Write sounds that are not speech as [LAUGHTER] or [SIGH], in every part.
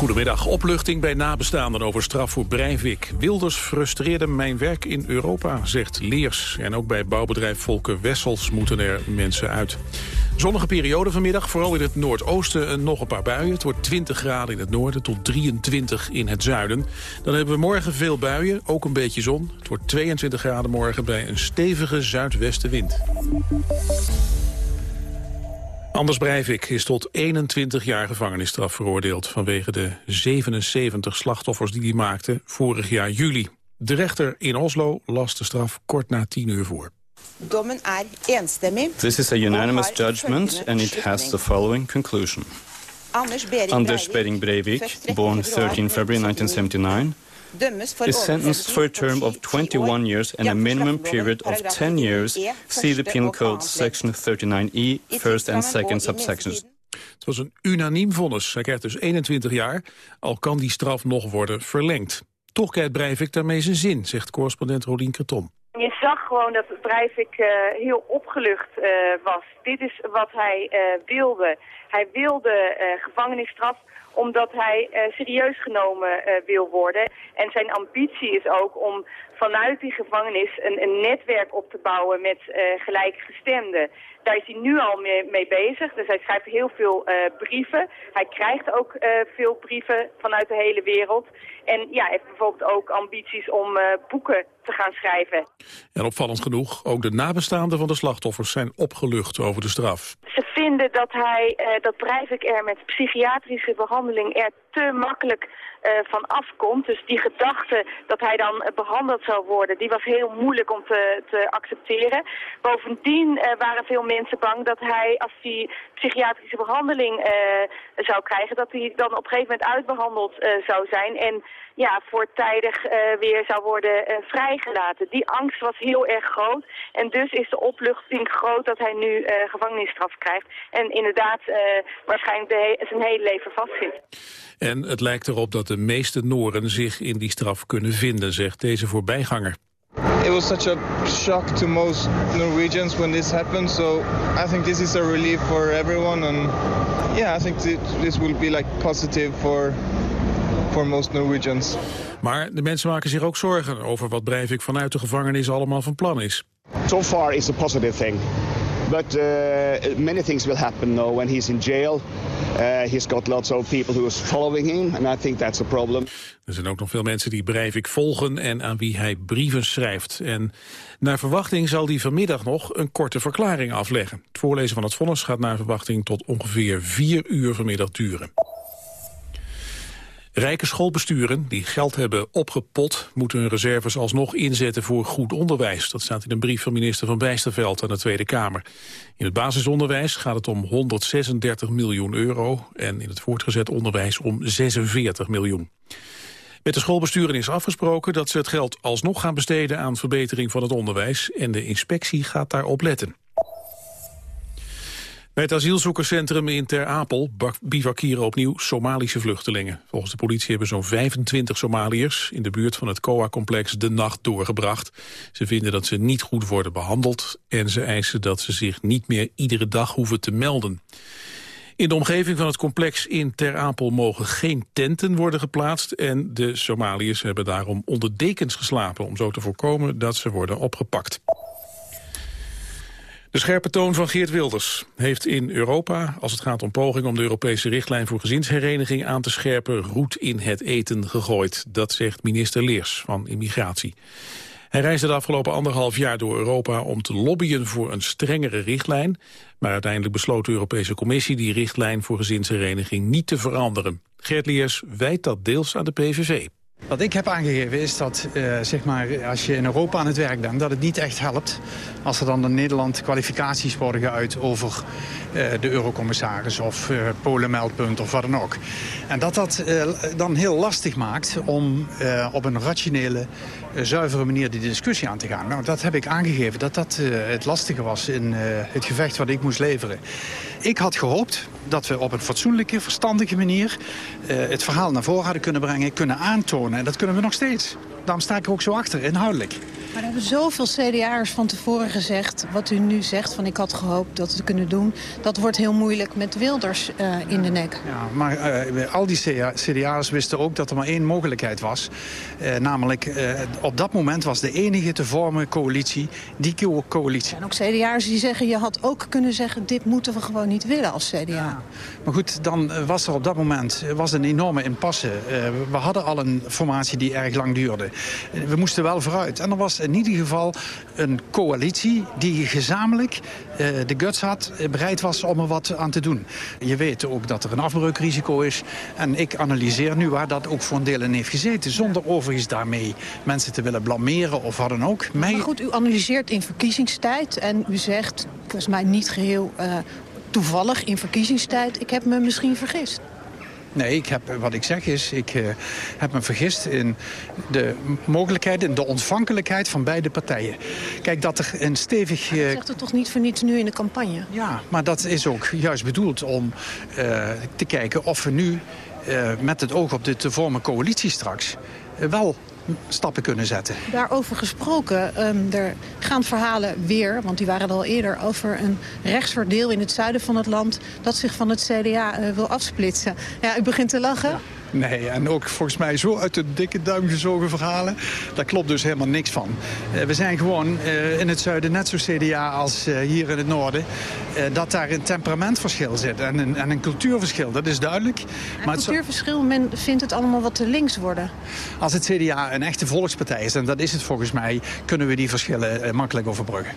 Goedemiddag. Opluchting bij nabestaanden over straf voor Breivik. Wilders frustreerde mijn werk in Europa, zegt Leers. En ook bij bouwbedrijf Volker Wessels moeten er mensen uit. Zonnige periode vanmiddag, vooral in het noordoosten nog een paar buien. Het wordt 20 graden in het noorden tot 23 in het zuiden. Dan hebben we morgen veel buien, ook een beetje zon. Het wordt 22 graden morgen bij een stevige zuidwestenwind. Anders Breivik is tot 21 jaar gevangenisstraf veroordeeld... vanwege de 77 slachtoffers die hij maakte vorig jaar juli. De rechter in Oslo las de straf kort na 10 uur voor. This is a unanimous judgment and it has the following conclusion. Anders Bering Breivik, born 13 February 1979 is sentenced for a term of 21 years and a minimum period of 10 years. See the Penal Code section 39e, first and second subsections. Het was een unaniem vonnis. Hij krijgt dus 21 jaar, al kan die straf nog worden verlengd. Toch krijgt Breivik daarmee zijn zin, zegt correspondent Rolien Kreton. Je zag gewoon dat Breivik uh, heel opgelucht uh, was. Dit is wat hij uh, wilde. Hij wilde gevangenisstraf omdat hij uh, serieus genomen uh, wil worden. En zijn ambitie is ook om vanuit die gevangenis een, een netwerk op te bouwen met uh, gelijkgestemden. Daar is hij nu al mee, mee, bezig. Dus hij schrijft heel veel brieven. Hij krijgt ook veel brieven vanuit de hele wereld. En ja, hij heeft bijvoorbeeld ook ambities om boeken te gaan schrijven. En opvallend genoeg, ook de nabestaanden van de slachtoffers zijn opgelucht over de straf. Ze vinden dat hij, dat Breivik er met psychiatrische behandeling er te makkelijk uh, van afkomt. Dus die gedachte dat hij dan uh, behandeld zou worden, die was heel moeilijk om te, te accepteren. Bovendien waren veel mensen bang dat hij, als hij psychiatrische behandeling zou krijgen, dat hij dan op een gegeven moment uitbehandeld zou zijn en ja, voortijdig weer zou worden vrijgelaten. Die angst was heel erg groot en dus is de opluchting groot dat hij nu gevangenisstraf krijgt. En inderdaad waarschijnlijk de zijn hele leven vastzit. En het lijkt erop dat de meeste Noren zich in die straf kunnen vinden, zegt deze voorbijganger. It was such a shock to most Norwegians when this happened, so I think this is a relief for everyone and yeah, I think this will be like positive for for most Norwegians. Maar de mensen maken zich ook zorgen over wat Breivik vanuit de gevangenis allemaal van plan is. So far it's a positive thing. But uh, many things will happen now when he's in jail. Uh, he's got lots of people who is following him, and I think that's a problem. Er zijn ook nog veel mensen die Breivik volgen en aan wie hij brieven schrijft. En naar verwachting zal hij vanmiddag nog een korte verklaring afleggen. Het voorlezen van het vonnis gaat naar verwachting tot ongeveer vier uur vanmiddag duren. Rijke schoolbesturen die geld hebben opgepot... moeten hun reserves alsnog inzetten voor goed onderwijs. Dat staat in een brief van minister Van Bijsterveld aan de Tweede Kamer. In het basisonderwijs gaat het om 136 miljoen euro... en in het voortgezet onderwijs om 46 miljoen. Met de schoolbesturen is afgesproken dat ze het geld alsnog gaan besteden... aan verbetering van het onderwijs en de inspectie gaat daarop letten. Bij het asielzoekerscentrum in Ter Apel bivakkieren opnieuw Somalische vluchtelingen. Volgens de politie hebben zo'n 25 Somaliërs in de buurt van het COA-complex de nacht doorgebracht. Ze vinden dat ze niet goed worden behandeld en ze eisen dat ze zich niet meer iedere dag hoeven te melden. In de omgeving van het complex in Ter Apel mogen geen tenten worden geplaatst... en de Somaliërs hebben daarom onder dekens geslapen... om zo te voorkomen dat ze worden opgepakt. De scherpe toon van Geert Wilders heeft in Europa, als het gaat om poging om de Europese richtlijn voor gezinshereniging aan te scherpen, roet in het eten gegooid. Dat zegt minister Leers van Immigratie. Hij reisde de afgelopen anderhalf jaar door Europa om te lobbyen voor een strengere richtlijn. Maar uiteindelijk besloot de Europese Commissie die richtlijn voor gezinshereniging niet te veranderen. Geert Leers wijt dat deels aan de PVV. Wat ik heb aangegeven is dat uh, zeg maar, als je in Europa aan het werk bent... dat het niet echt helpt als er dan in Nederland kwalificaties worden geuit... over uh, de eurocommissaris of uh, Polen-meldpunt of wat dan ook. En dat dat dan heel lastig maakt om op een rationele, zuivere manier... die discussie aan te gaan. Nou, dat heb ik aangegeven dat dat het lastige was in het gevecht wat ik moest leveren. Ik had gehoopt dat we op een fatsoenlijke, verstandige manier... het verhaal naar voren hadden kunnen brengen, kunnen aantonen en dat kunnen we nog steeds. Daarom sta ik er ook zo achter, inhoudelijk. Maar er hebben zoveel CDA'ers van tevoren gezegd... wat u nu zegt, van ik had gehoopt dat we het kunnen doen... dat wordt heel moeilijk met Wilders uh, in de nek. Ja, maar uh, al die CDA'ers wisten ook dat er maar één mogelijkheid was. Uh, namelijk, op dat moment was de enige te vormen coalitie die coalitie. En ook CDA'ers die zeggen, je had ook kunnen zeggen... dit moeten we gewoon niet willen als CDA. Ja. Maar goed, dan was er op dat moment was een enorme impasse. we hadden al een formatie die erg lang duurde. We moesten wel vooruit. En er was in ieder geval een coalitie die gezamenlijk uh, de guts had, eh, bereid was om er wat aan te doen. Je weet ook dat er een afbreukrisico is. En ik analyseer nu waar dat ook voor een deel in heeft gezeten. Zonder overigens daarmee mensen te willen blameren of wat dan ook. Maar goed, u analyseert in verkiezingstijd en u zegt, volgens mij niet geheel... Uh, toevallig in verkiezingstijd, ik heb me misschien vergist. Nee, ik heb, wat ik zeg is, ik uh, heb me vergist in de mogelijkheid... en de ontvankelijkheid van beide partijen. Kijk, dat er een stevig... Uh, zegt het toch niet voor niets nu in de campagne? Ja, maar dat is ook juist bedoeld om uh, te kijken of we nu... met het oog op de te vormen coalitie straks... wel stappen kunnen zetten. Daarover gesproken, um, er gaan verhalen weer... want die waren er al eerder over een rechtsverdeel in het zuiden van het land... dat zich van het CDA uh, wil afsplitsen. Ja, u begint te lachen. Ja. Nee, en ook volgens mij zo uit de dikke duim gezogen verhalen. Daar klopt dus helemaal niks van. Uh, we zijn gewoon uh, in het zuiden net zo CDA als uh, hier in het noorden. dat daar een temperamentverschil zit en een, en een cultuurverschil, dat is duidelijk. Een maar cultuurverschil, men vindt het allemaal wat te links worden. Als het CDA een echte volkspartij is, en dat is het volgens mij... kunnen we die verschillen makkelijk overbruggen.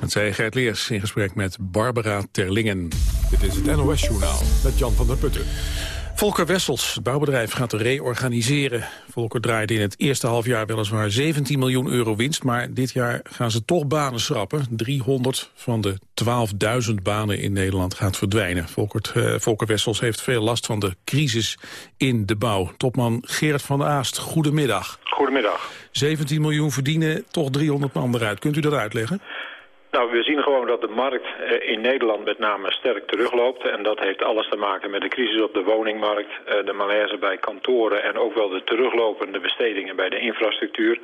Dat zei Gert Leers in gesprek met Barbara Terlingen. Dit is het NOS Journaal met Jan van der Putten. Volker Wessels, het bouwbedrijf, gaat reorganiseren. Volker draaide in het eerste halfjaar weliswaar 17 miljoen euro winst... maar dit jaar gaan ze toch banen schrappen. 300 van de 12.000 banen in Nederland gaat verdwijnen. Volker, uh, Volker Wessels heeft veel last van de crisis in de bouw. Topman Gerard van der Aast, goedemiddag. Goedemiddag. 17 miljoen verdienen, toch 300 man eruit. Kunt u dat uitleggen? Nou, we zien gewoon dat de markt eh, in Nederland met name sterk terugloopt. En dat heeft alles te maken met de crisis op de woningmarkt, eh, de malaise bij kantoren... en ook wel de teruglopende bestedingen bij de infrastructuur.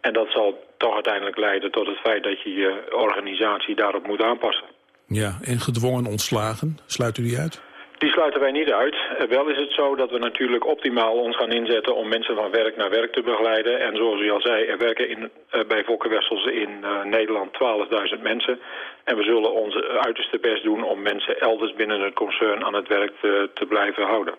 En dat zal toch uiteindelijk leiden tot het feit dat je je organisatie daarop moet aanpassen. Ja, en gedwongen ontslagen, sluit u die uit? Die sluiten wij niet uit. Eh, wel is het zo dat we natuurlijk optimaal ons gaan inzetten om mensen van werk naar werk te begeleiden. En zoals u al zei, er werken in, uh, bij Volkenwessels in uh, Nederland 12.000 mensen. En we zullen ons uiterste best doen om mensen elders binnen het concern aan het werk te, te blijven houden.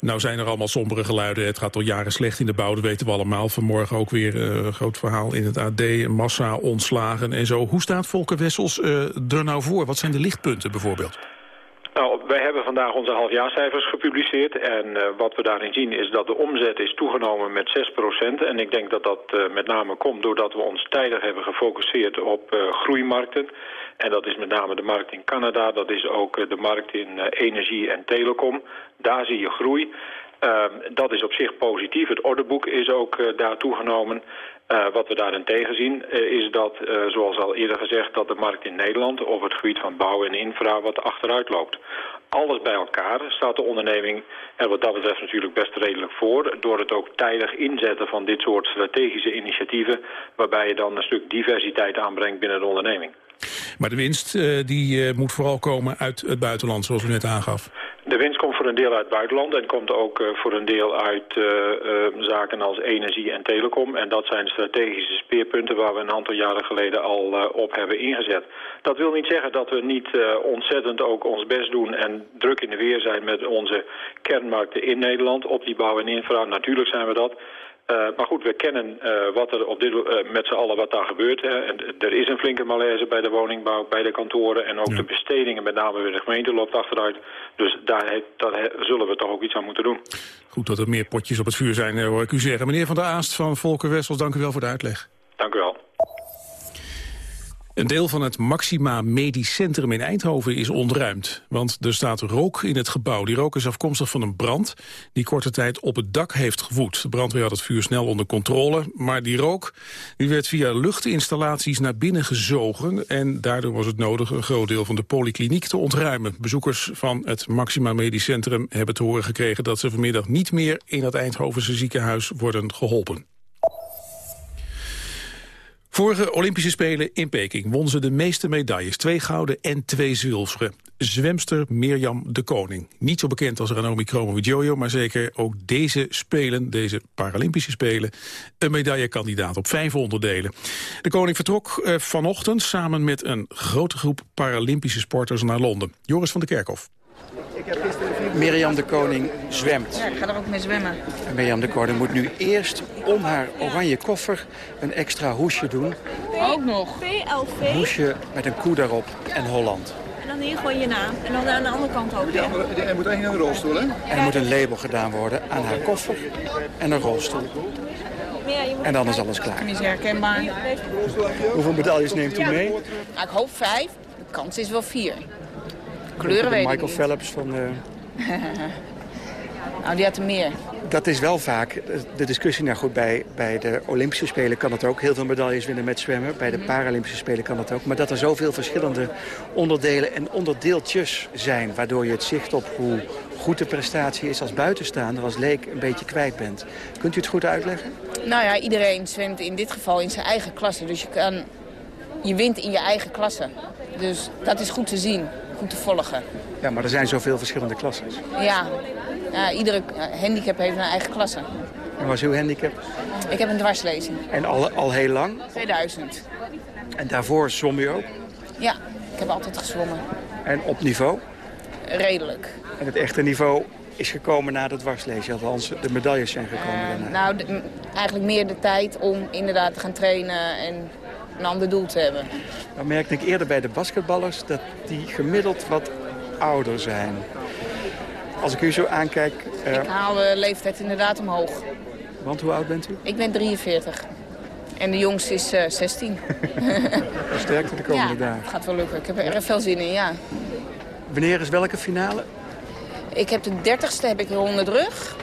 Nou zijn er allemaal sombere geluiden. Het gaat al jaren slecht in de bouw, dat weten we allemaal. Vanmorgen ook weer een groot verhaal in het AD. Massa ontslagen en zo. Hoe staat Volker Wessels er nou voor? Wat zijn de lichtpunten bijvoorbeeld? Nou, wij hebben vandaag onze halfjaarcijfers gepubliceerd. En uh, wat we daarin zien is dat de omzet is toegenomen met 6%. En ik denk dat dat uh, met name komt doordat we ons tijdig hebben gefocust op uh, groeimarkten. En dat is met name de markt in Canada. Dat is ook de markt in energie en telecom. Daar zie je groei. Ehm, dat is op zich positief. Het orderboek is ook daar toegenomen. Uh, wat we daarin tegenzien uh, is dat, zoals al eerder gezegd, dat de markt in Nederland op het gebied van bouw en infra wat achteruit loopt. Alles bij elkaar staat de onderneming er wat dat betreft natuurlijk best redelijk voor... door het ook tijdig inzetten van dit soort strategische initiatieven... waarbij je dan een stuk diversiteit aanbrengt binnen de onderneming. Maar de winst die, moet vooral komen uit het buitenland, zoals u net aangaf. De winst komt voor een deel uit het buitenland en komt ook uh, voor een deel uit uh, uh, zaken als energie en telecom. En dat zijn strategische speerpunten waar we een aantal jaren geleden al op hebben ingezet. Dat wil niet zeggen dat we niet ontzettend ook ons best doen en druk in de weer zijn met onze kernmarkten in Nederland op die bouw en infra. Natuurlijk zijn we dat. Uh, maar goed, we kennen uh, wat er op dit, uh, met z'n allen wat daar gebeurt. Hè. En er is een flinke malaise bij de woningbouw, bij de kantoren... en ook ja. de bestedingen, met name bij de gemeente, loopt achteruit. Dus daar, daar zullen we toch ook iets aan moeten doen. Goed dat er meer potjes op het vuur zijn, hoor ik u zeggen. Meneer Van der Aast van Volker Wessels, dank u wel voor de uitleg. Dank u wel. Een deel van het Maxima Medisch Centrum in Eindhoven is ontruimd. Want er staat rook in het gebouw. Die rook is afkomstig van een brand die korte tijd op het dak heeft gewoed. De brandweer had het vuur snel onder controle. Maar die rook die werd via luchtinstallaties naar binnen gezogen. En daardoor was het nodig een groot deel van de polykliniek te ontruimen. Bezoekers van het Maxima Medisch Centrum hebben te horen gekregen... dat ze vanmiddag niet meer in het Eindhovense ziekenhuis worden geholpen. Vorige Olympische Spelen in Peking won ze de meeste medailles. Twee gouden en twee zilveren. Zwemster Mirjam de Koning. Niet zo bekend als Ranomi Kromowidjojo, maar zeker ook deze Spelen, deze Paralympische Spelen, een medaillekandidaat op vijf onderdelen. De Koning vertrok eh, vanochtend samen met een grote groep Paralympische sporters naar Londen. Joris van der Kerkhof. Mirjam de Koning zwemt. Ja, ik ga er ook mee zwemmen. En Mirjam de Koning moet nu eerst om haar oranje koffer een extra hoesje doen. Ook nog. PLV. Een hoesje met een koe daarop en Holland. En dan hier gewoon je naam. En dan aan de andere kant ook. Ja, er moet eigenlijk een rolstoel, hè? En er moet een label gedaan worden aan haar koffer en een rolstoel. En dan is alles klaar. Is herkenbaar. Hoeveel medailles neemt u mee? Nou, ik hoop vijf. De kans is wel vier. Kleuren weet Michael Phelps van... Uh... [LAUGHS] nou, die had er meer. Dat is wel vaak de discussie. Nou goed, bij, bij de Olympische Spelen kan het ook heel veel medailles winnen met zwemmen. Bij de. Paralympische Spelen kan dat ook. Maar dat er zoveel verschillende onderdelen en onderdeeltjes zijn... waardoor je het zicht op hoe goed de prestatie is als buitenstaander, als leek, een beetje kwijt bent. Kunt u het goed uitleggen? Nou ja, iedereen zwemt in dit geval in zijn eigen klasse. Dus je, kan, je wint in je eigen klasse. Dus dat is goed te zien goed te volgen. Ja, maar er zijn zoveel verschillende klassen. Ja, ja iedere handicap heeft een eigen klasse. En wat is uw handicap? Ik heb een dwarslezing. En al, al heel lang? 2000. En daarvoor zwom u ook? Ja, ik heb altijd gezwommen. En op niveau? Redelijk. En het echte niveau is gekomen na de dwarslezing? Althans, de medailles zijn gekomen uh, Nou, eigenlijk meer de tijd om inderdaad te gaan trainen en een ander doel te hebben. Dan merkte ik eerder bij de basketballers dat die gemiddeld wat ouder zijn. Als ik u zo aankijk... Uh... Ik haal de leeftijd inderdaad omhoog. Want hoe oud bent u? Ik ben 43. En de jongste is uh, 16. Sterkte de komende ja, dagen. gaat wel lukken. Ik heb er erg veel zin in, ja. Wanneer is welke finale? Ik heb de 30ste heb ik onder de rug.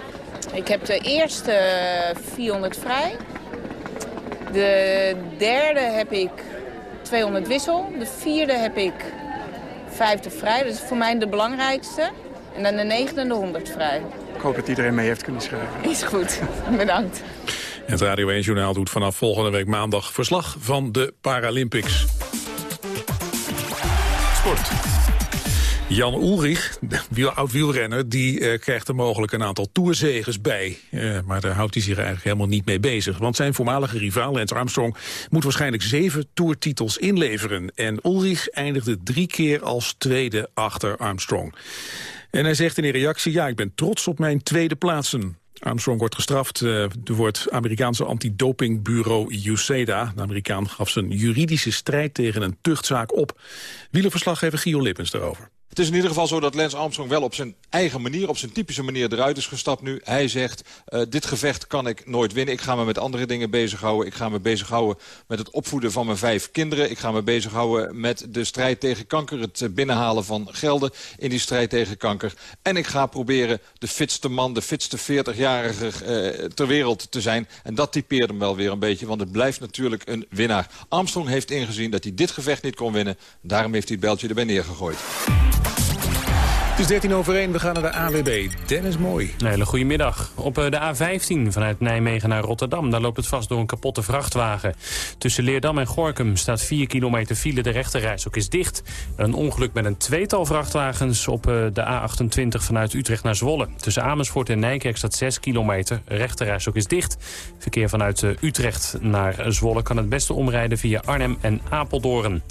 Ik heb de eerste 400 vrij. De derde heb ik 200 wissel. De vierde heb ik vijfde vrij. Dat is voor mij de belangrijkste. En dan de negende de 100 vrij. Ik hoop dat iedereen mee heeft kunnen schrijven. Is goed. [LAUGHS] Bedankt. Het Radio 1 Journaal doet vanaf volgende week maandag verslag van de Paralympics. Sport. Jan Ulrich, oud-wielrenner, die uh, krijgt er mogelijk een aantal toerzegers bij. Uh, maar daar houdt hij zich eigenlijk helemaal niet mee bezig. Want zijn voormalige rivaal, Lance Armstrong, moet waarschijnlijk zeven toertitels inleveren. En Ulrich eindigde drie keer als tweede achter Armstrong. En hij zegt in reactie, ja, ik ben trots op mijn tweede plaatsen. Armstrong wordt gestraft uh, door het Amerikaanse antidopingbureau USADA. De Amerikaan gaf zijn juridische strijd tegen een tuchtzaak op. Wielerverslaggever Gio Lippens daarover. Het is in ieder geval zo dat Lance Armstrong wel op zijn eigen manier, op zijn typische manier eruit is gestapt nu. Hij zegt, uh, dit gevecht kan ik nooit winnen. Ik ga me met andere dingen bezighouden. Ik ga me bezighouden met het opvoeden van mijn vijf kinderen. Ik ga me bezighouden met de strijd tegen kanker. Het eh, binnenhalen van gelden in die strijd tegen kanker. En ik ga proberen de fitste man, de fitste 40-jarige uh, ter wereld te zijn. En dat typeert hem wel weer een beetje, want het blijft natuurlijk een winnaar. Armstrong heeft ingezien dat hij dit gevecht niet kon winnen. Daarom heeft hij het beltje erbij neergegooid. Het is 13 over 1, we gaan naar de AWB. Dennis Mooi. Een hele goede middag. Op eh, de A15 vanuit Nijmegen naar Rotterdam... daar loopt het vast door een kapotte vrachtwagen. Tussen Leerdam en Gorkum staat 4 kilometer file. De rechterreis is dicht. Een ongeluk met een tweetal vrachtwagens op eh, de A28 vanuit Utrecht naar Zwolle. Tussen Amersfoort en Nijkerk staat 6 kilometer. Rechterreis is dicht. Verkeer vanuit eh, Utrecht naar Zwolle kan het beste omrijden via Arnhem en Apeldoorn.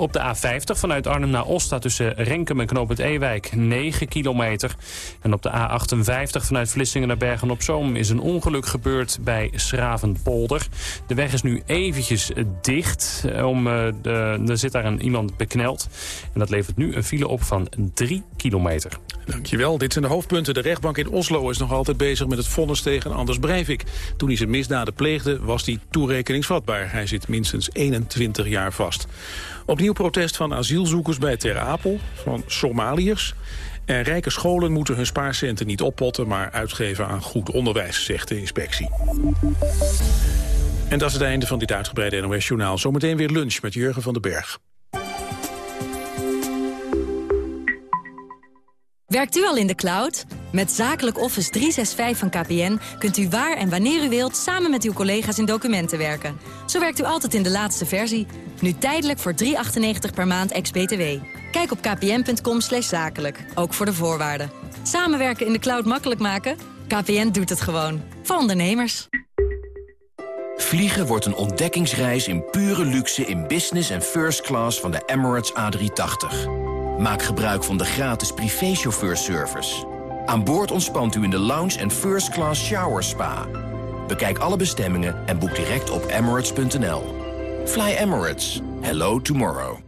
Op de A50 vanuit Arnhem naar Os staat tussen Renkum en Knoop het Ewijk 9 kilometer. En op de A58 vanuit Vlissingen naar Bergen-op-Zoom is een ongeluk gebeurd bij Schravenpolder. De weg is nu eventjes dicht. Om, uh, de, er zit daar een, iemand bekneld. En dat levert nu een file op van 3 kilometer. Dankjewel. Dit zijn de hoofdpunten. De rechtbank in Oslo is nog altijd bezig met het vonnis tegen Anders Breivik. Toen hij zijn misdaden pleegde was hij toerekeningsvatbaar. Hij zit minstens 21 jaar vast. Opnieuw protest van asielzoekers bij Ter Apel, van Somaliërs. En rijke scholen moeten hun spaarcenten niet oppotten... maar uitgeven aan goed onderwijs, zegt de inspectie. En dat is het einde van dit uitgebreide NOS-journaal. Zometeen weer lunch met Jurgen van den Berg. Werkt u al in de cloud? Met Zakelijk Office 365 van KPN kunt u waar en wanneer u wilt... samen met uw collega's in documenten werken. Zo werkt u altijd in de laatste versie. Nu tijdelijk voor 3,98 per maand ex-BTW. Kijk op kpn.com zakelijk, ook voor de voorwaarden. Samenwerken in de cloud makkelijk maken? KPN doet het gewoon. Voor ondernemers. Vliegen wordt een ontdekkingsreis in pure luxe in business en first class van de Emirates A380. Maak gebruik van de gratis privéchauffeurservice. Aan boord ontspant u in de lounge en first class shower spa. Bekijk alle bestemmingen en boek direct op emirates.nl. Fly Emirates. Hello tomorrow.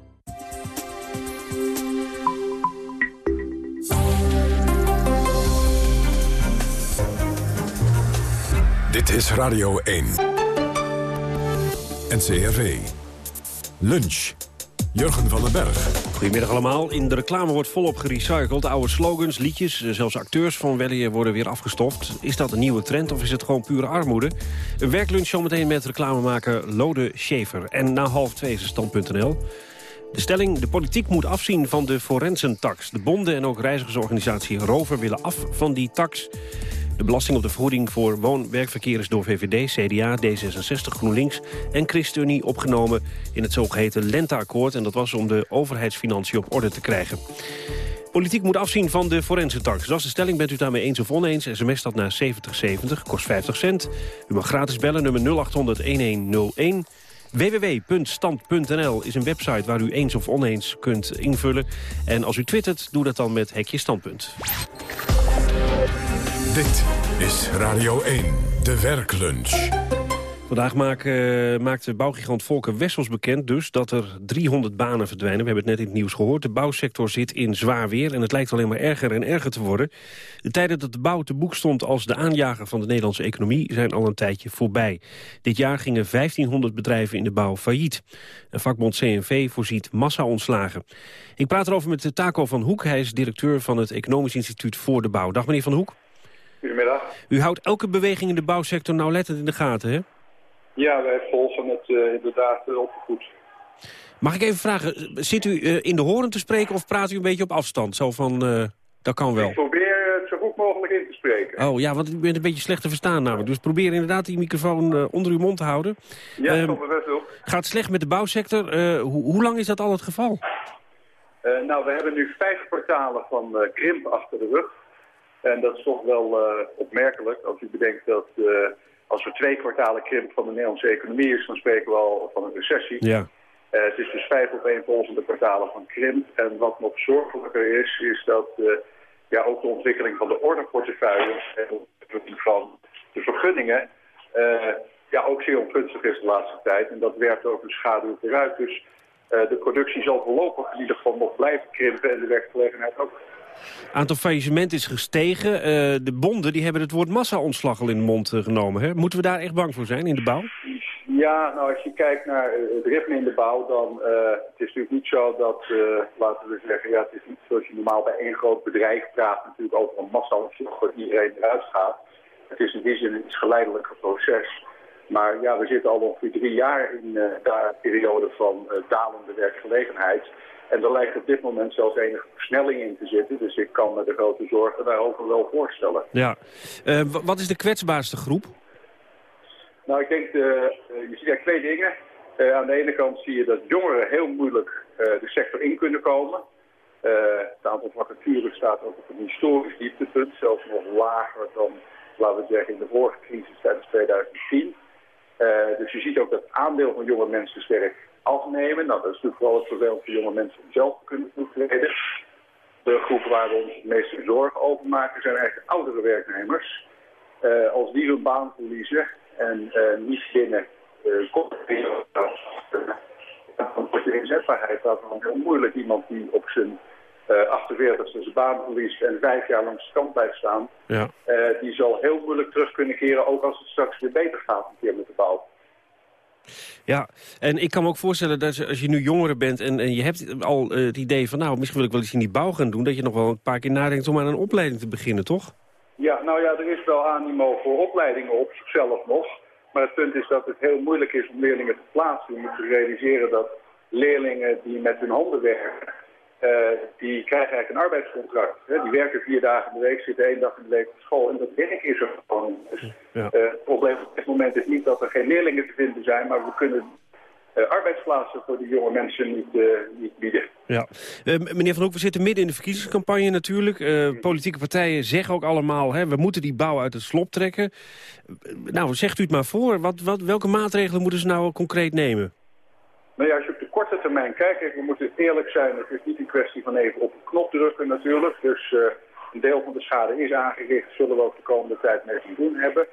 Dit is Radio 1. NCRV. Lunch. Jurgen van den Berg. Goedemiddag allemaal. In de reclame wordt volop gerecycled. Oude slogans, liedjes, eh, zelfs acteurs van Wellier worden weer afgestoft. Is dat een nieuwe trend of is het gewoon pure armoede? Een werklunch zometeen met reclamemaker Lode Schaefer. En na half twee is stand.nl. De stelling, de politiek moet afzien van de forensentax. De bonden en ook reizigersorganisatie Rover willen af van die tax. De belasting op de vergoeding voor woon-werkverkeer is door VVD, CDA, D66, GroenLinks en ChristenUnie opgenomen in het zogeheten Lenteakkoord. En dat was om de overheidsfinanciën op orde te krijgen. Politiek moet afzien van de forensentax. Dat is de stelling. Bent u daarmee eens of oneens? SMS dat naar 7070, kost 50 cent. U mag gratis bellen, nummer 0800-1101. www.stand.nl is een website waar u eens of oneens kunt invullen. En als u twittert, doe dat dan met hekje standpunt. Dit is Radio 1, de werklunch. Vandaag maak, uh, maakte bouwgigant Volker Wessels bekend dus dat er 300 banen verdwijnen. We hebben het net in het nieuws gehoord. De bouwsector zit in zwaar weer en het lijkt alleen maar erger en erger te worden. De tijden dat de bouw te boek stond als de aanjager van de Nederlandse economie zijn al een tijdje voorbij. Dit jaar gingen 1500 bedrijven in de bouw failliet. Een vakbond CNV voorziet massa-ontslagen. Ik praat erover met Taco van Hoek. Hij is directeur van het Economisch Instituut voor de Bouw. Dag meneer Van Hoek. Goedemiddag. U houdt elke beweging in de bouwsector nauwlettend in de gaten, hè? Ja, wij volgen het uh, inderdaad uh, goed. Mag ik even vragen, zit u uh, in de horen te spreken of praat u een beetje op afstand? Zo van, dat kan wel. Ik probeer het zo goed mogelijk in te spreken. Oh ja, want u bent een beetje slecht te verstaan namelijk. Dus probeer inderdaad die microfoon onder uw mond te houden. Ja, dat komt best op. Gaat slecht met de bouwsector. Ho hoe lang is dat al het geval? nou, we hebben nu vijf kwartalen van krimp achter de rug. En dat is toch wel uh, opmerkelijk als u bedenkt dat uh, als er twee kwartalen krimp van de Nederlandse economie is, dan spreken we al van een recessie. Ja. Uh, het is dus vijf opeenvolgende kwartalen van krimp. En wat nog zorgelijker is, is dat ja, ook de ontwikkeling van de orderportefeuille en de ontwikkeling van de vergunningen ja, ook zeer ongunstig is de laatste tijd. En dat werpt ook een schaduw vooruit. Dus de productie zal voorlopig in ieder geval nog blijven krimpen en de werkgelegenheid ook aantal faillissementen is gestegen. Uh, de bonden die hebben het woord massa-ontslag al in de mond uh, genomen. Hè? Moeten we daar echt bang voor zijn in de bouw? Ja, nou als je kijkt naar het ritme in de bouw, dan uh, het is natuurlijk niet zo dat, laten we zeggen, ja, het is niet zoals je normaal bij één groot bedrijf praat natuurlijk over een massa-ontslag waar iedereen eruit gaat. Het is in die zin een iets geleidelijker proces. Maar ja, we zitten al ongeveer drie jaar in daar periode van dalende werkgelegenheid. En er lijkt op dit moment zelfs enige versnelling in te zitten. Dus ik kan me de grote zorgen daarover wel voorstellen. Ja. Uh, wat is de kwetsbaarste groep? Nou, ik denk, de, uh, je ziet eigenlijk twee dingen. Uh, aan de ene kant zie je dat jongeren heel moeilijk de sector in kunnen komen. het aantal vacatures staat ook op een historisch dieptepunt. Zelfs nog lager dan, laten we zeggen, in de vorige crisis tijdens 2010. dus je ziet ook dat het aandeel van jonge mensen sterk afnemen. Nou, dat is natuurlijk vooral het probleem voor jonge mensen zelf kunnen toetreden. De groep waar we ons het meeste zorgen over maken zijn eigenlijk oudere werknemers. Uh, als die hun baan verliezen en uh, niet binnen uh, korte periode, dan wordt de inzetbaarheid heel moeilijk. Iemand die op zijn uh, 48ste zijn baan verliest en vijf jaar langs de kant blijft staan, ja. die zal heel moeilijk terug kunnen keren, ook als het straks weer beter gaat een keer met de bouw. Ja, en ik kan me ook voorstellen dat als je nu jongere bent en, je hebt al uh, het idee van... nou, misschien wil ik wel iets in die bouw gaan doen... dat je nog wel een paar keer nadenkt om aan een opleiding te beginnen, toch? Ja, nou ja, er is wel animo voor opleidingen op zichzelf nog. Maar het punt is dat het heel moeilijk is om leerlingen te plaatsen. Je moet realiseren dat leerlingen die met hun handen werken... die krijgen eigenlijk een arbeidscontract. Hè? Die werken vier dagen in de week, zitten één dag in de week op school. En dat werk is er gewoon. Dus, Ja. het probleem op dit moment is niet dat er geen leerlingen te vinden zijn, maar we kunnen arbeidsplaatsen voor die jonge mensen niet, niet bieden. Ja. Uh, meneer Van Hoek, we zitten midden in de verkiezingscampagne natuurlijk. Politieke partijen zeggen ook allemaal... Hè, we moeten die bouw uit het slop trekken. Nou, zegt u het maar voor. Wat, wat, welke maatregelen moeten ze nou concreet nemen? Nou ja, als je korte termijn kijkt... Kijk, we moeten eerlijk zijn. Het is niet een kwestie van even op een knop drukken natuurlijk. Dus een deel van de schade is aangericht. Zullen we ook de komende tijd mee te doen hebben.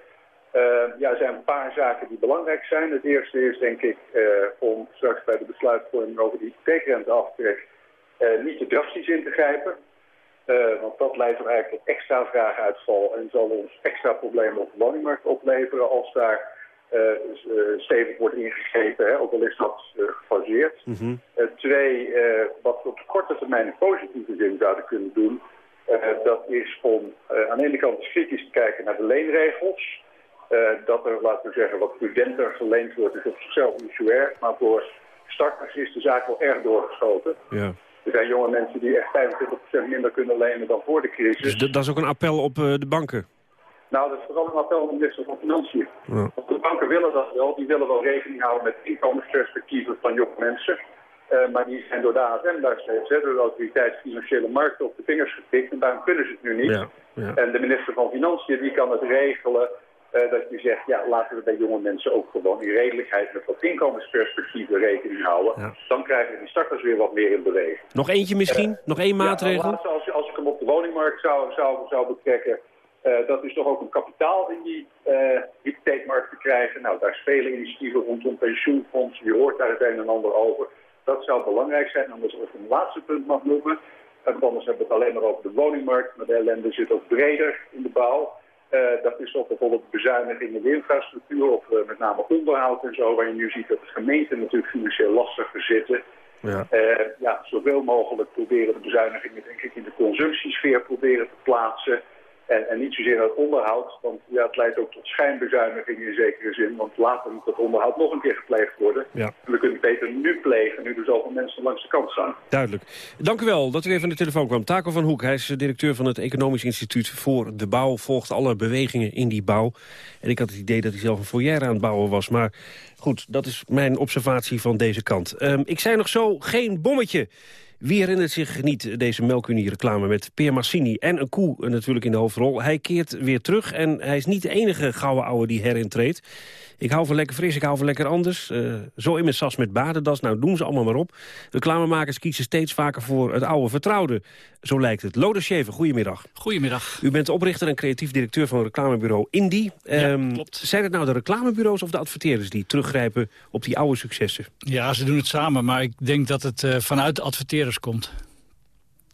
ja, er zijn een paar zaken die belangrijk zijn. Het eerste is denk ik om straks bij de besluitvorming over die hypotheekrenteaftrek uh, niet te drastisch in te grijpen. Want dat leidt toch eigenlijk tot extra vraaguitval en zal ons extra problemen op de woningmarkt opleveren als daar stevig wordt ingegrepen, hè, ook al is dat gefaseerd. Mm -hmm. twee, wat we op de korte termijn in positieve zin zouden kunnen doen, dat is om aan de ene kant kritisch te kijken naar de leenregels. dat er, laten we zeggen, wat prudenter geleend wordt, is op zichzelf niet zo erg, maar voor starters is de zaak wel erg doorgeschoten. Ja. Er zijn jonge mensen die echt 25% minder kunnen lenen dan voor de crisis. Dus dat is ook een appel op de banken? Nou, dat is vooral een appel op de minister van Financiën. Ja. Want de banken willen dat wel. Die willen wel rekening houden met inkomensperspectieven van jonge mensen. Uh, maar die zijn door de AFM daar steeds, hè, door de autoriteit Financiële Markten, op de vingers getikt. En daarom kunnen ze het nu niet. Ja. Ja. En de minister van Financiën die kan het regelen uh, dat je zegt, ja, laten we bij jonge mensen ook gewoon in redelijkheid met wat inkomensperspectieven rekening houden. Ja. Dan krijgen die starters weer wat meer in beweging. Nog eentje misschien? Uh, Nog één maatregel? Ja, laatste, als, als ik hem op de woningmarkt zou, zou, zou betrekken, uh, dat is toch ook een kapitaal in die hypotheekmarkt te krijgen. Nou, daar spelen initiatieven rondom pensioenfondsen, je hoort daar het een en ander over. Dat zou belangrijk zijn, anders als ik een laatste punt mag noemen. En anders hebben we het alleen maar over de woningmarkt, maar de ellende zit ook breder in de bouw. Uh, dat is toch bijvoorbeeld bezuinigingen in de infrastructuur of uh, met name onderhoud en zo, waar je nu ziet dat de gemeenten natuurlijk financieel lastiger zitten. Ja. Uh, ja, zoveel mogelijk proberen de bezuinigingen denk ik in de consumptiesfeer proberen te plaatsen. En, en niet zozeer het onderhoud, want ja, het leidt ook tot schijnbezuinigingen in zekere zin. Want later moet dat onderhoud nog een keer gepleegd worden. Ja. En we kunnen het beter nu plegen, nu er zoveel mensen langs de kant staan. Duidelijk. Dank u wel dat u even aan de telefoon kwam. Taco van Hoek, hij is directeur van het Economisch Instituut voor de Bouw. Volgt alle bewegingen in die bouw. En ik had het idee dat hij zelf een foyer aan het bouwen was. Maar goed, dat is mijn observatie van deze kant. Um, ik zei nog zo, geen bommetje. Wie herinnert zich niet deze melkunie-reclame met Peer Massini en een koe natuurlijk in de hoofdrol. Hij keert weer terug en hij is niet de enige gouden ouwe die herintreedt. Ik hou van lekker fris, ik hou van lekker anders. Uh, zo in mijn sas met badendas, nou doen ze allemaal maar op. Reclamemakers kiezen steeds vaker voor het oude vertrouwde. Zo lijkt het. Loder Scheven, goedemiddag. Goedemiddag. U bent oprichter en creatief directeur van reclamebureau Indie. Ja, um, klopt. Zijn het nou de reclamebureaus of de adverteerders die teruggrijpen op die oude successen? Ja, ze doen het samen, maar ik denk dat het uh, vanuit de adverteerders komt.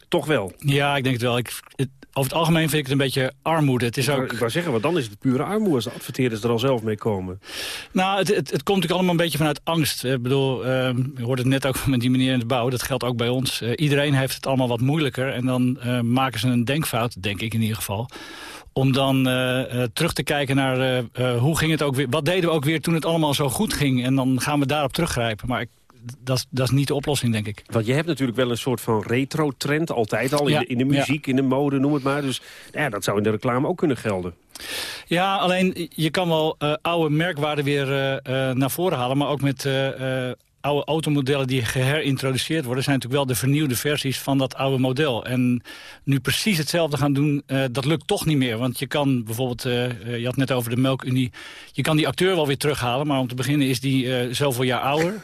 Toch wel? Ja, ik denk het wel. Ik, het, over het algemeen vind ik het een beetje armoede. Het is ik, ook... ik zeggen, want dan is het pure armoede als de adverteerders er al zelf mee komen. Nou, het, het, het komt natuurlijk allemaal een beetje vanuit angst. Ik bedoel, uh, je hoort het net ook met die meneer in de bouw. Dat geldt ook bij ons. Uh, iedereen heeft het allemaal wat moeilijker. En dan uh, maken ze een denkfout, denk ik in ieder geval om dan uh, uh, terug te kijken naar uh, hoe ging het ook weer. Wat deden we ook weer toen het allemaal zo goed ging? En dan gaan we daarop teruggrijpen. Maar ik, dat, dat is niet de oplossing, denk ik. Want je hebt natuurlijk wel een soort van retro-trend, altijd al, in, Ja, de, in de muziek, ja. in de mode, noem het maar. Dus nou ja, dat zou in de reclame ook kunnen gelden. Ja, alleen je kan wel uh, oude merkwaarden weer uh, uh, naar voren halen. Maar ook met uh, oude automodellen die geherintroduceerd worden... zijn natuurlijk wel de vernieuwde versies van dat oude model. En nu precies hetzelfde gaan doen, uh, dat lukt toch niet meer. Want je kan bijvoorbeeld, uh, je had net over de melkunie... je kan die acteur wel weer terughalen... maar om te beginnen is die uh, zoveel jaar ouder.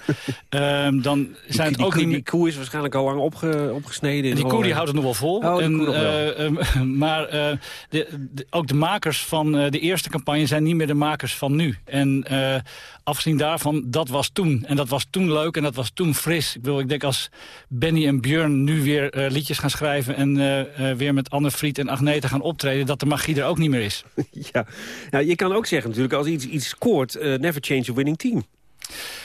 um, [LAUGHS] dan zijn die, het ook die, niet meer... die koe is waarschijnlijk al lang opge, opgesneden. Die koe die houdt het nog wel vol. Oh, En, koe nog wel. eh, eh, [LAUGHS] maar eh, de, de- ook de makers van eh, de eerste campagne zijn niet meer de makers van nu. En eh, afgezien daarvan, dat was toen. En dat was toen leuk en dat was toen fris. Ik, bedoel, ik denk als Benny en Björn nu weer eh, liedjes gaan schrijven... en eh, eh, weer met Anne Fried en Agneta gaan optreden... dat de magie er ook niet meer is. [LAUGHS] Ja. Nou, je kan ook zeggen natuurlijk, als iets, iets scoort... never change a winning team.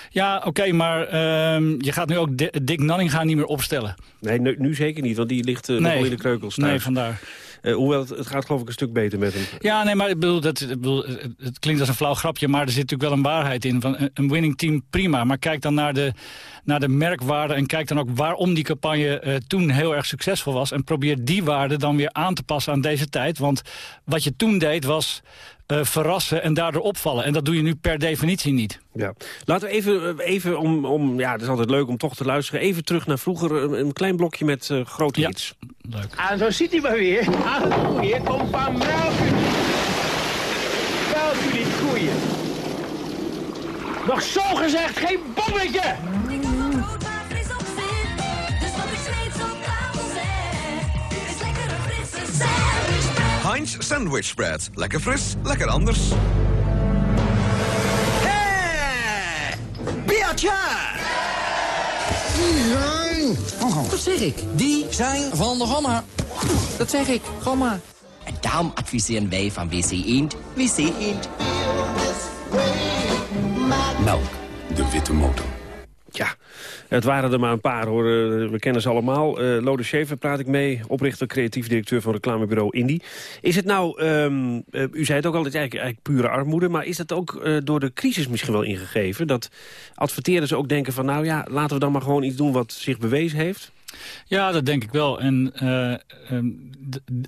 Ja, oké, maar ehm, je gaat nu ook Di- Dick Nanninga niet meer opstellen. Nee, nu, nu zeker niet, want die ligt nog wel in de kreukels thuis. Nee, vandaar. Hoewel het, gaat geloof ik een stuk beter met hem. Ja, nee, maar ik bedoel, dat, ik bedoel, het klinkt als een flauw grapje... maar er zit natuurlijk wel een waarheid in. Van een winning team, prima. Maar kijk dan naar de, naar de merkwaarde... en kijk dan ook waarom die campagne toen heel erg succesvol was... en probeer die waarde dan weer aan te passen aan deze tijd. Want wat je toen deed was uh, verrassen en daardoor opvallen. En dat doe je nu per definitie niet. Ja. Laten we even, eh, even om, om, ja, het is altijd leuk om toch te luisteren... even terug naar vroeger, een, klein blokje met uh, grote ja. hits. Leuk. En zo ziet hij maar weer. Ah, hier komt van melk. Melk jullie koeien. Nog zo gezegd, geen bommetje! Heinz Sandwich Spread. Lekker fris, lekker anders. Hey! Biertje! Die zijn... Dat zeg ik. Die zijn van de Gamma. Dat zeg ik. Gamma. En daarom adviseren wij van WC Eend. WC Eend. Melk. De witte motor. Ja, het waren er maar een paar hoor. Eh, we kennen ze allemaal. Uh, Lode Schever praat ik mee, oprichter, creatief directeur van reclamebureau Indie. Is het nou, um, uh, u zei het ook altijd, eigenlijk, pure armoede... maar is dat ook door de crisis misschien wel ingegeven? Dat adverteerders ook denken van, nou ja, laten we dan maar gewoon iets doen wat zich bewezen heeft? Ja, dat denk ik wel. En um,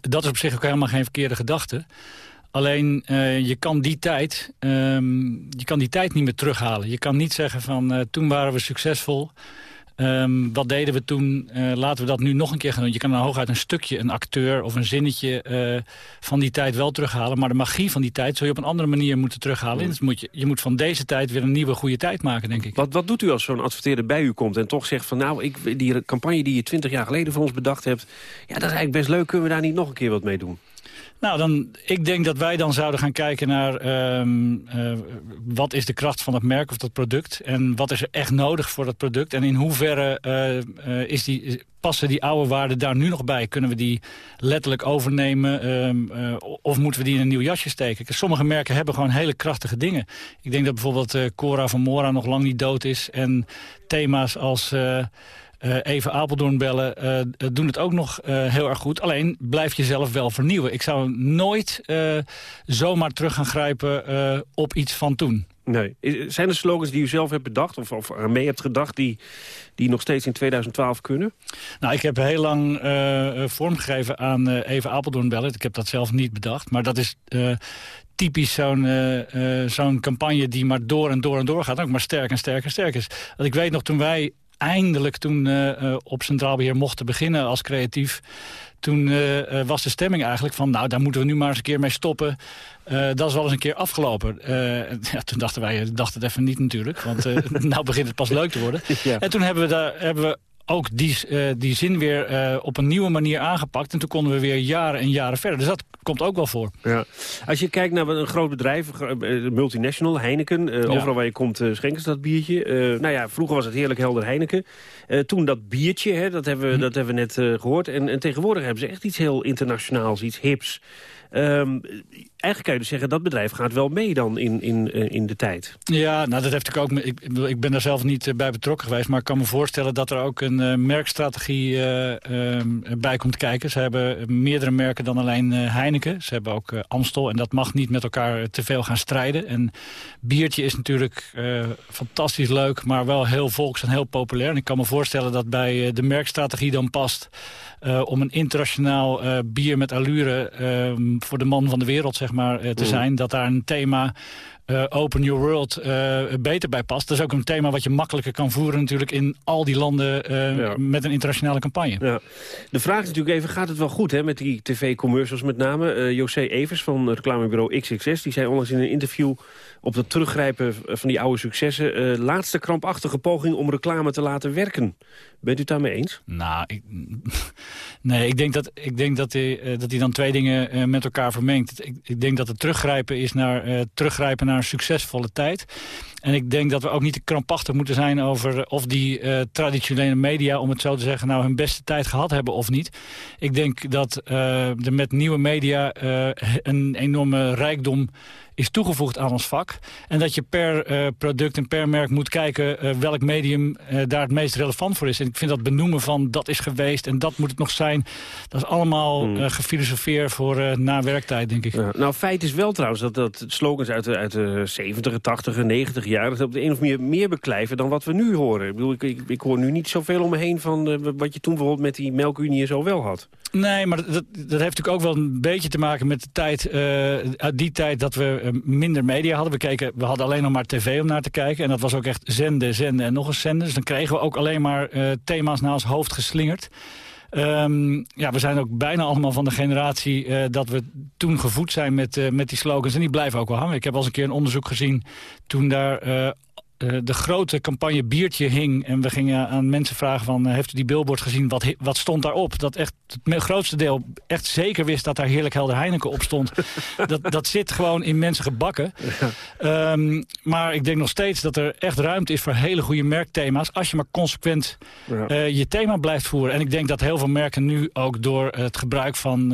dat is op zich ook helemaal geen verkeerde gedachte. Alleen uh, je, kan die tijd, um, je kan die tijd niet meer terughalen. Je kan niet zeggen van uh, toen waren we succesvol. Um, wat deden we toen? Uh, laten we dat nu nog een keer gaan doen. Je kan dan hooguit een stukje, een acteur of een zinnetje van die tijd wel terughalen. Maar de magie van die tijd zul je op een andere manier moeten terughalen. Dus moet je, je moet van deze tijd weer een nieuwe goede tijd maken, denk ik. Wat, wat doet u als zo'n adverteerder bij u komt en toch zegt van... nou, ik, die campagne die je twintig jaar geleden voor ons bedacht hebt... ja, dat is eigenlijk best leuk. Kunnen we daar niet nog een keer wat mee doen? Nou, dan, ik denk dat wij dan zouden gaan kijken naar um, uh, wat is de kracht van het merk of dat product. En wat is er echt nodig voor dat product. En in hoeverre uh, uh, is die, passen die oude waarden daar nu nog bij? Kunnen we die letterlijk overnemen? Um, of moeten we die in een nieuw jasje steken? Sommige merken hebben gewoon hele krachtige dingen. Ik denk dat bijvoorbeeld Cora van Mora nog lang niet dood is. En thema's als... Uh, even Apeldoorn bellen, uh, doen het ook nog uh, heel erg goed. Alleen blijf jezelf wel vernieuwen. Ik zou nooit zomaar terug gaan grijpen op iets van toen. Nee. Zijn er slogans die u zelf hebt bedacht of, of mee hebt gedacht... Die, die nog steeds in 2012 kunnen? Nou, ik heb heel lang vormgegeven aan Even Apeldoorn bellen. Ik heb dat zelf niet bedacht. Maar dat is typisch zo'n zo'n campagne die maar door en door en door gaat. Ook maar sterk en sterk en sterk is. Want ik weet nog, toen wij eindelijk toen uh, op Centraal Beheer mochten beginnen als creatief... toen uh, was de stemming eigenlijk van... nou, daar moeten we nu maar eens een keer mee stoppen. dat is wel eens een keer afgelopen. [LAUGHS] ja, toen dachten wij, dachten het even niet natuurlijk. Want [LAUGHS] nou begint het pas leuk te worden. [LAUGHS] En toen hebben we, daar, hebben we ook die, uh, die zin weer uh, op een nieuwe manier aangepakt. En toen konden we weer jaren en jaren verder. Dus dat komt ook wel voor. Ja. Als je kijkt naar een groot bedrijf, multinational, Heineken. Uh, ja. Overal waar je komt schenken ze dat biertje. nou ja, vroeger was het heerlijk helder Heineken. toen dat biertje, hè, dat, hebben we, hm. dat hebben we net gehoord. En, en tegenwoordig hebben ze echt iets heel internationaals, iets hips. Um, eigenlijk kan je dus zeggen, dat bedrijf gaat wel mee dan in, in, uh, in de tijd. Ja, nou dat heeft ik ook. Ik, ik ben daar zelf niet uh, bij betrokken geweest, maar ik kan me voorstellen dat er ook een uh, merkstrategie ehm, bij komt kijken. Ze hebben meerdere merken dan alleen Heineken. Ze hebben ook Amstel en dat mag niet met elkaar te veel gaan strijden. En biertje is natuurlijk fantastisch leuk, maar wel heel volks en heel populair. En ik kan me voorstellen dat bij de merkstrategie dan past om een internationaal bier met allure ehm, voor de man van de wereld zeg maar, eh, te mm. zijn. Dat daar een thema uh, Open Your World uh, beter bij past. Dat is ook een thema wat je makkelijker kan voeren natuurlijk in al die landen uh, ja. met een internationale campagne. Ja. De vraag is natuurlijk even, gaat het wel goed hè, met die tv-commercials met name? José Evers van reclamebureau XXS, die zei onlangs in een interview op het teruggrijpen van die oude successen... laatste krampachtige poging om reclame te laten werken. Bent u het daarmee eens? Nou, ik, [LAUGHS] nee, ik denk dat, ik denk dat hij, dat hij dan twee dingen met elkaar vermengt. Ik, ik denk dat het teruggrijpen is naar, teruggrijpen naar een succesvolle tijd. En ik denk dat we ook niet krampachtig moeten zijn over of die traditionele media, om het zo te zeggen, nou hun beste tijd gehad hebben of niet. Ik denk dat uh, er met nieuwe media een enorme rijkdom is toegevoegd aan ons vak. En dat je per uh, product en per merk moet kijken uh, welk medium uh, daar het meest relevant voor is. En ik vind dat benoemen van dat is geweest en dat moet het nog zijn. Dat is allemaal hmm. gefilosofeer voor na werktijd, denk ik. Nou, feit is wel trouwens dat, dat slogans uit de, uit de 70, 80, 90 jaar... dat op de een of meer meer beklijven dan wat we nu horen. Ik, bedoel, ik, ik, ik hoor nu niet zoveel om me heen van wat je toen bijvoorbeeld met die melkunie zo wel had. Nee, maar dat, dat heeft natuurlijk ook wel een beetje te maken met de tijd, uit die tijd dat we eh, minder media hadden. We, keken, we hadden alleen nog maar tv om naar te kijken. En dat was ook echt zenden, zenden en nog eens zenden. Dus dan kregen we ook alleen maar uh, thema's naar ons hoofd geslingerd. Um, ja, we zijn ook bijna allemaal van de generatie uh, dat we toen gevoed zijn met, met die slogans. En die blijven ook wel hangen. Ik heb al eens een keer een onderzoek gezien toen daar uh, uh, de grote campagne Biertje hing. En we gingen aan mensen vragen van, uh, heeft u die billboard gezien? Wat, wat stond daarop? Dat echt het grootste deel echt zeker wist dat daar Heerlijk Helder Heineken op stond. [LAUGHS] dat, dat zit gewoon in mensen gebakken. Ja. Um, maar ik denk nog steeds dat er echt ruimte is voor hele goede merkthema's. Als je maar consequent ja. uh, je thema blijft voeren. En ik denk dat heel veel merken nu ook door het gebruik van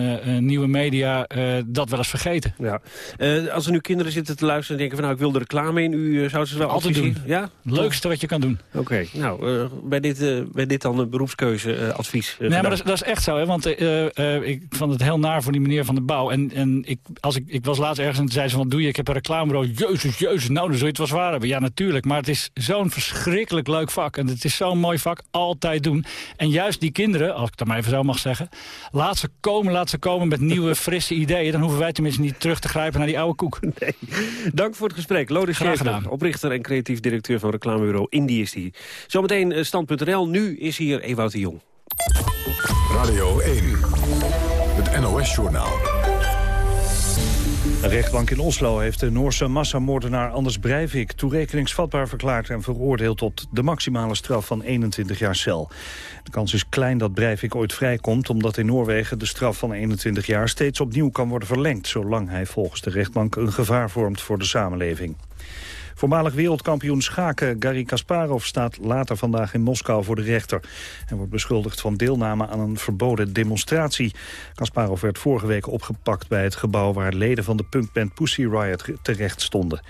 nieuwe media dat wel eens vergeten. Ja. als er nu kinderen zitten te luisteren en denken van nou ik wil de reclame in. U zou ze wel altijd doen. Ja? Leukste wat je kan doen. Oké, okay. nou, uh, bij, dit, uh, bij dit dan een beroepskeuzeadvies. Uh, nee, maar dat, dat, is echt zo, hè? want ik vond het heel naar voor die meneer van de bouw. En, en ik, als ik, ik was laatst ergens en zei ze van, doe je, ik heb een reclamebureau. Jezus, jezus, nou, dan zul je het wel zwaar hebben. Ja, natuurlijk, maar het is zo'n verschrikkelijk leuk vak. En het is zo'n mooi vak, altijd doen. En juist die kinderen, als ik dat maar even zo mag zeggen... laat ze komen, laat ze komen met nieuwe, [LAUGHS] frisse ideeën. Dan hoeven wij tenminste niet terug te grijpen naar die oude koek. Nee. Dank voor het gesprek. Lodis Graag gedaan. oprichter en creatief directeur van reclamebureau Indie is die. Zometeen eh, stand.nl. Nu is hier Ewout de Jong. Radio 1, het NOS-journaal. De rechtbank in Oslo heeft de Noorse massamoordenaar Anders Breivik toerekeningsvatbaar verklaard en veroordeeld tot de maximale straf van 21 jaar cel. De kans is klein dat Breivik ooit vrijkomt, omdat in Noorwegen de straf van 21 jaar steeds opnieuw kan worden verlengd, zolang hij volgens de rechtbank een gevaar vormt voor de samenleving. Voormalig wereldkampioen schaken Garry Kasparov staat later vandaag in Moskou voor de rechter. Hij wordt beschuldigd van deelname aan een verboden demonstratie. Kasparov werd vorige week opgepakt bij het gebouw waar leden van de punkband Pussy Riot terecht stonden.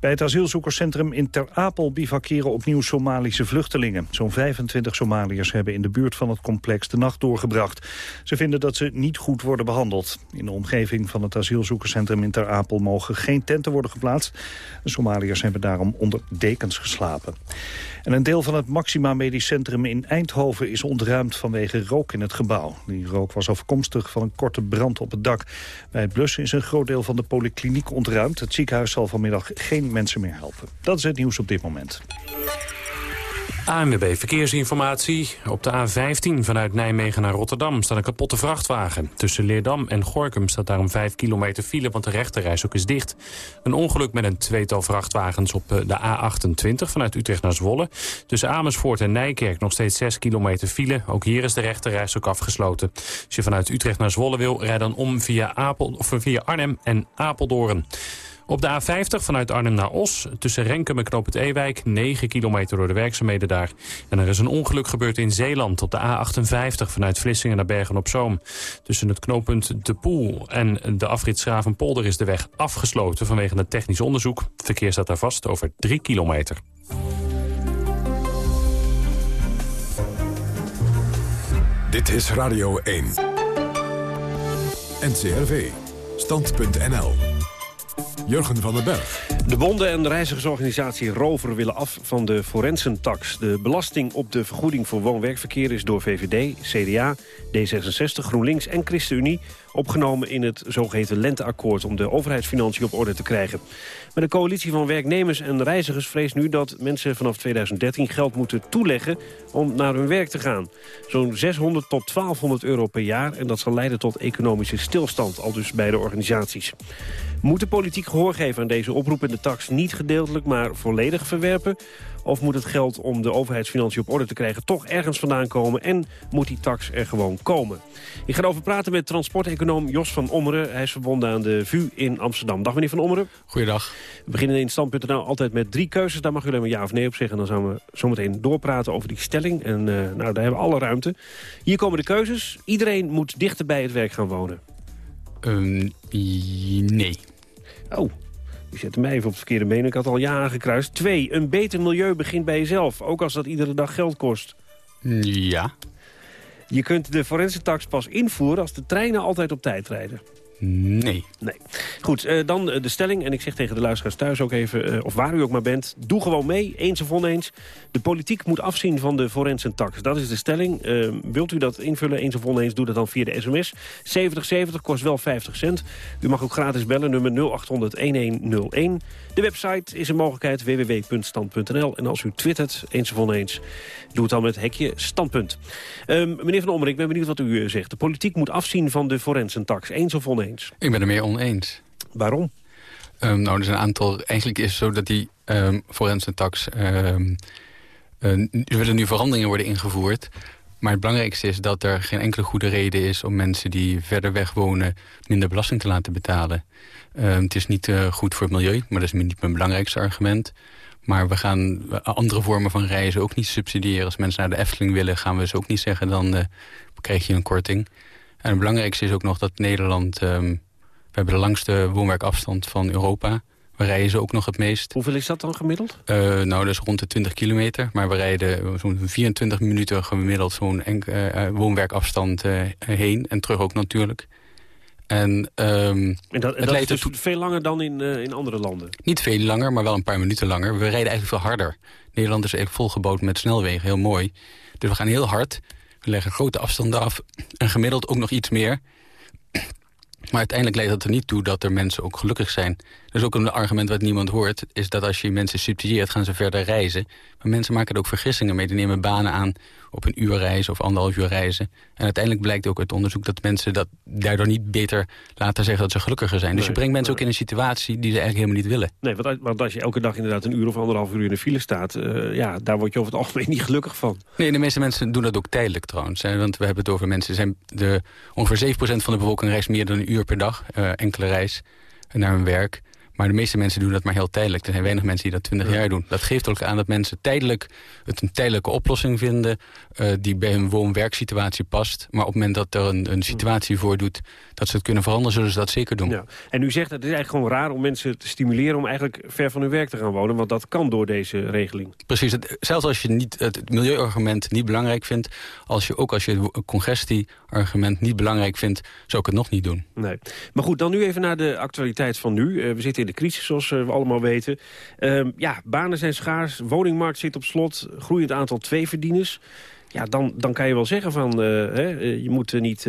Bij het asielzoekerscentrum in Ter Apel bivakeren opnieuw Somalische vluchtelingen. Zo'n 25 Somaliërs hebben in de buurt van het complex de nacht doorgebracht. Ze vinden dat ze niet goed worden behandeld. In de omgeving van het asielzoekerscentrum in Ter Apel mogen geen tenten worden geplaatst. De Somaliërs hebben daarom onder dekens geslapen. En een deel van het Maxima Medisch Centrum in Eindhoven is ontruimd vanwege rook in het gebouw. Die rook was afkomstig van een korte brand op het dak. Bij het blussen is een groot deel van de polykliniek ontruimd. Het ziekenhuis zal vanmiddag geen mensen meer helpen. Dat is het nieuws op dit moment. ANWB Verkeersinformatie. Op de A15 vanuit Nijmegen naar Rotterdam staat een kapotte vrachtwagen. Tussen Leerdam en Gorkum staat daarom 5 kilometer file, want de rechterreis ook is dicht. Een ongeluk met een tweetal vrachtwagens op eh, de A28 vanuit Utrecht naar Zwolle. Tussen Amersfoort en Nijkerk nog steeds 6 kilometer file. Ook hier is de rechterreis ook afgesloten. Als je vanuit Utrecht naar Zwolle wil, rijd dan om via, Apel, of via Arnhem en Apeldoorn. Op de A50 vanuit Arnhem naar Os, tussen Renkum en Knoop het Ewijk... 9 kilometer door de werkzaamheden daar. En er is een ongeluk gebeurd in Zeeland op de A58... vanuit Vlissingen naar Bergen-op-Zoom. Tussen het knooppunt De Poel en de afrit Schravenpolder... is de weg afgesloten vanwege het technisch onderzoek. Het verkeer staat daar vast over 3 kilometer. Dit is Radio 1. NCRV. Stand.nl Jurgen van den Berg. De bonden en de reizigersorganisatie Rover willen af van de forensentax. De belasting op de vergoeding voor woon-werkverkeer is door VVD, CDA, D66, GroenLinks en ChristenUnie opgenomen in het zogeheten lenteakkoord om de overheidsfinanciën op orde te krijgen. Maar de coalitie van werknemers en reizigers vreest nu dat mensen vanaf 2013 geld moeten toeleggen om naar hun werk te gaan. Zo'n 600 tot 1200 euro per jaar en dat zal leiden tot economische stilstand, al dus bij de organisaties. Moet de politiek gehoor geven aan deze oproep en de tax niet gedeeltelijk, maar volledig verwerpen? Of moet het geld om de overheidsfinanciën op orde te krijgen toch ergens vandaan komen... en moet die tax er gewoon komen? Ik ga erover praten met transporteconoom Jos van Ommeren. Hij is verbonden aan de VU in Amsterdam. Dag meneer van Ommeren. Goeiedag. We beginnen in stand.nl altijd met drie keuzes. Daar mag u alleen maar ja of nee op zeggen. En dan gaan we zometeen doorpraten over die stelling. En uh, nou, daar hebben we alle ruimte. Hier komen de keuzes. Iedereen moet dichter bij het werk gaan wonen. Um, nee. Oh, u zet mij even op het verkeerde been. Ik had al ja aangekruist. Twee, een beter milieu begint bij jezelf. Ook als dat iedere dag geld kost. Ja. Je kunt de forensische tax pas invoeren als de treinen altijd op tijd rijden. Nee. Nee. Goed, uh, dan uh, de stelling. En ik zeg tegen de luisteraars thuis ook even, uh, of waar u ook maar bent... doe gewoon mee, eens of oneens. De politiek moet afzien van de forensentax. Dat is de stelling. wilt u dat invullen, eens of oneens, doe dat dan via de sms. 7070 kost wel 50 cent. U mag ook gratis bellen, nummer 0800-1101. De website is een mogelijkheid, www.stand.nl. En als u twittert, eens of oneens, doe het dan met hekje standpunt. meneer Van Ommer, ik ben benieuwd wat u zegt. De politiek moet afzien van de forensentax, eens of oneens. Ik ben er meer oneens. Waarom? Um, nou, er zijn een aantal... Eigenlijk is het zo dat die um, forensische tax... Um, uh, er willen nu veranderingen worden ingevoerd. Maar het belangrijkste is dat er geen enkele goede reden is... om mensen die verder weg wonen minder belasting te laten betalen. het is niet uh, goed voor het milieu, maar dat is niet mijn belangrijkste argument. Maar we gaan andere vormen van reizen ook niet subsidiëren. Als mensen naar de Efteling willen, gaan we ze ook niet zeggen... dan uh, krijg je een korting. En het belangrijkste is ook nog dat Nederland... Um, we hebben de langste woonwerkafstand van Europa. We rijden ze ook nog het meest. Hoeveel is dat dan gemiddeld? Uh, nou, dat is rond de 20 kilometer. Maar we rijden zo'n 24 minuten gemiddeld zo'n uh, woonwerkafstand uh, heen. En terug ook natuurlijk. En, um, en dat, het dat is dus veel langer dan in, in andere landen? Niet veel langer, maar wel een paar minuten langer. We rijden eigenlijk veel harder. Nederland is eigenlijk volgebouwd met snelwegen, heel mooi. Dus we gaan heel hard. Leggen grote afstanden af en gemiddeld ook nog iets meer. Maar uiteindelijk leidt dat er niet toe dat er mensen ook gelukkig zijn. Dus ook een argument wat niemand hoort... is dat als je mensen subsidieert, gaan ze verder reizen. Maar mensen maken er ook vergissingen mee. Die nemen banen aan op een uur reizen of anderhalf uur reizen. En uiteindelijk blijkt ook uit onderzoek dat mensen dat daardoor niet beter laten zeggen dat ze gelukkiger zijn. dus je brengt mensen ook in een situatie die ze eigenlijk helemaal niet willen. Nee, want, want als je elke dag inderdaad een uur of anderhalf uur in de file staat... Uh, ja, daar word je over het algemeen [LAUGHS] niet gelukkig van. Nee, de meeste mensen doen dat ook tijdelijk trouwens. Hè, want we hebben het over mensen... Zijn de, ongeveer 7% van de bevolking reist meer dan een uur per dag. Uh, enkele reis naar hun werk. Maar de meeste mensen doen dat maar heel tijdelijk. Er zijn weinig mensen die dat 20 jaar doen. Dat geeft ook aan dat mensen tijdelijk het een tijdelijke oplossing vinden... Uh, die bij hun woon-werksituatie past. Maar op het moment dat er een, een situatie voordoet dat ze het kunnen veranderen... zullen ze dat zeker doen. Ja. En u zegt dat het is eigenlijk gewoon raar om mensen te stimuleren... om eigenlijk ver van hun werk te gaan wonen. Want dat kan door deze regeling. Precies. Het, zelfs als je niet, het milieuargument niet belangrijk vindt... Als je, ook als je het congestieargument niet belangrijk vindt... zou ik het nog niet doen. Nee. Maar goed, dan nu even naar de actualiteit van nu. Uh, we zitten in de crisis, zoals we allemaal weten. Uh, ja, banen zijn schaars, woningmarkt zit op slot... groeiend aantal tweeverdieners... Ja, dan, dan kan je wel zeggen van, uh, hè, je moet niet,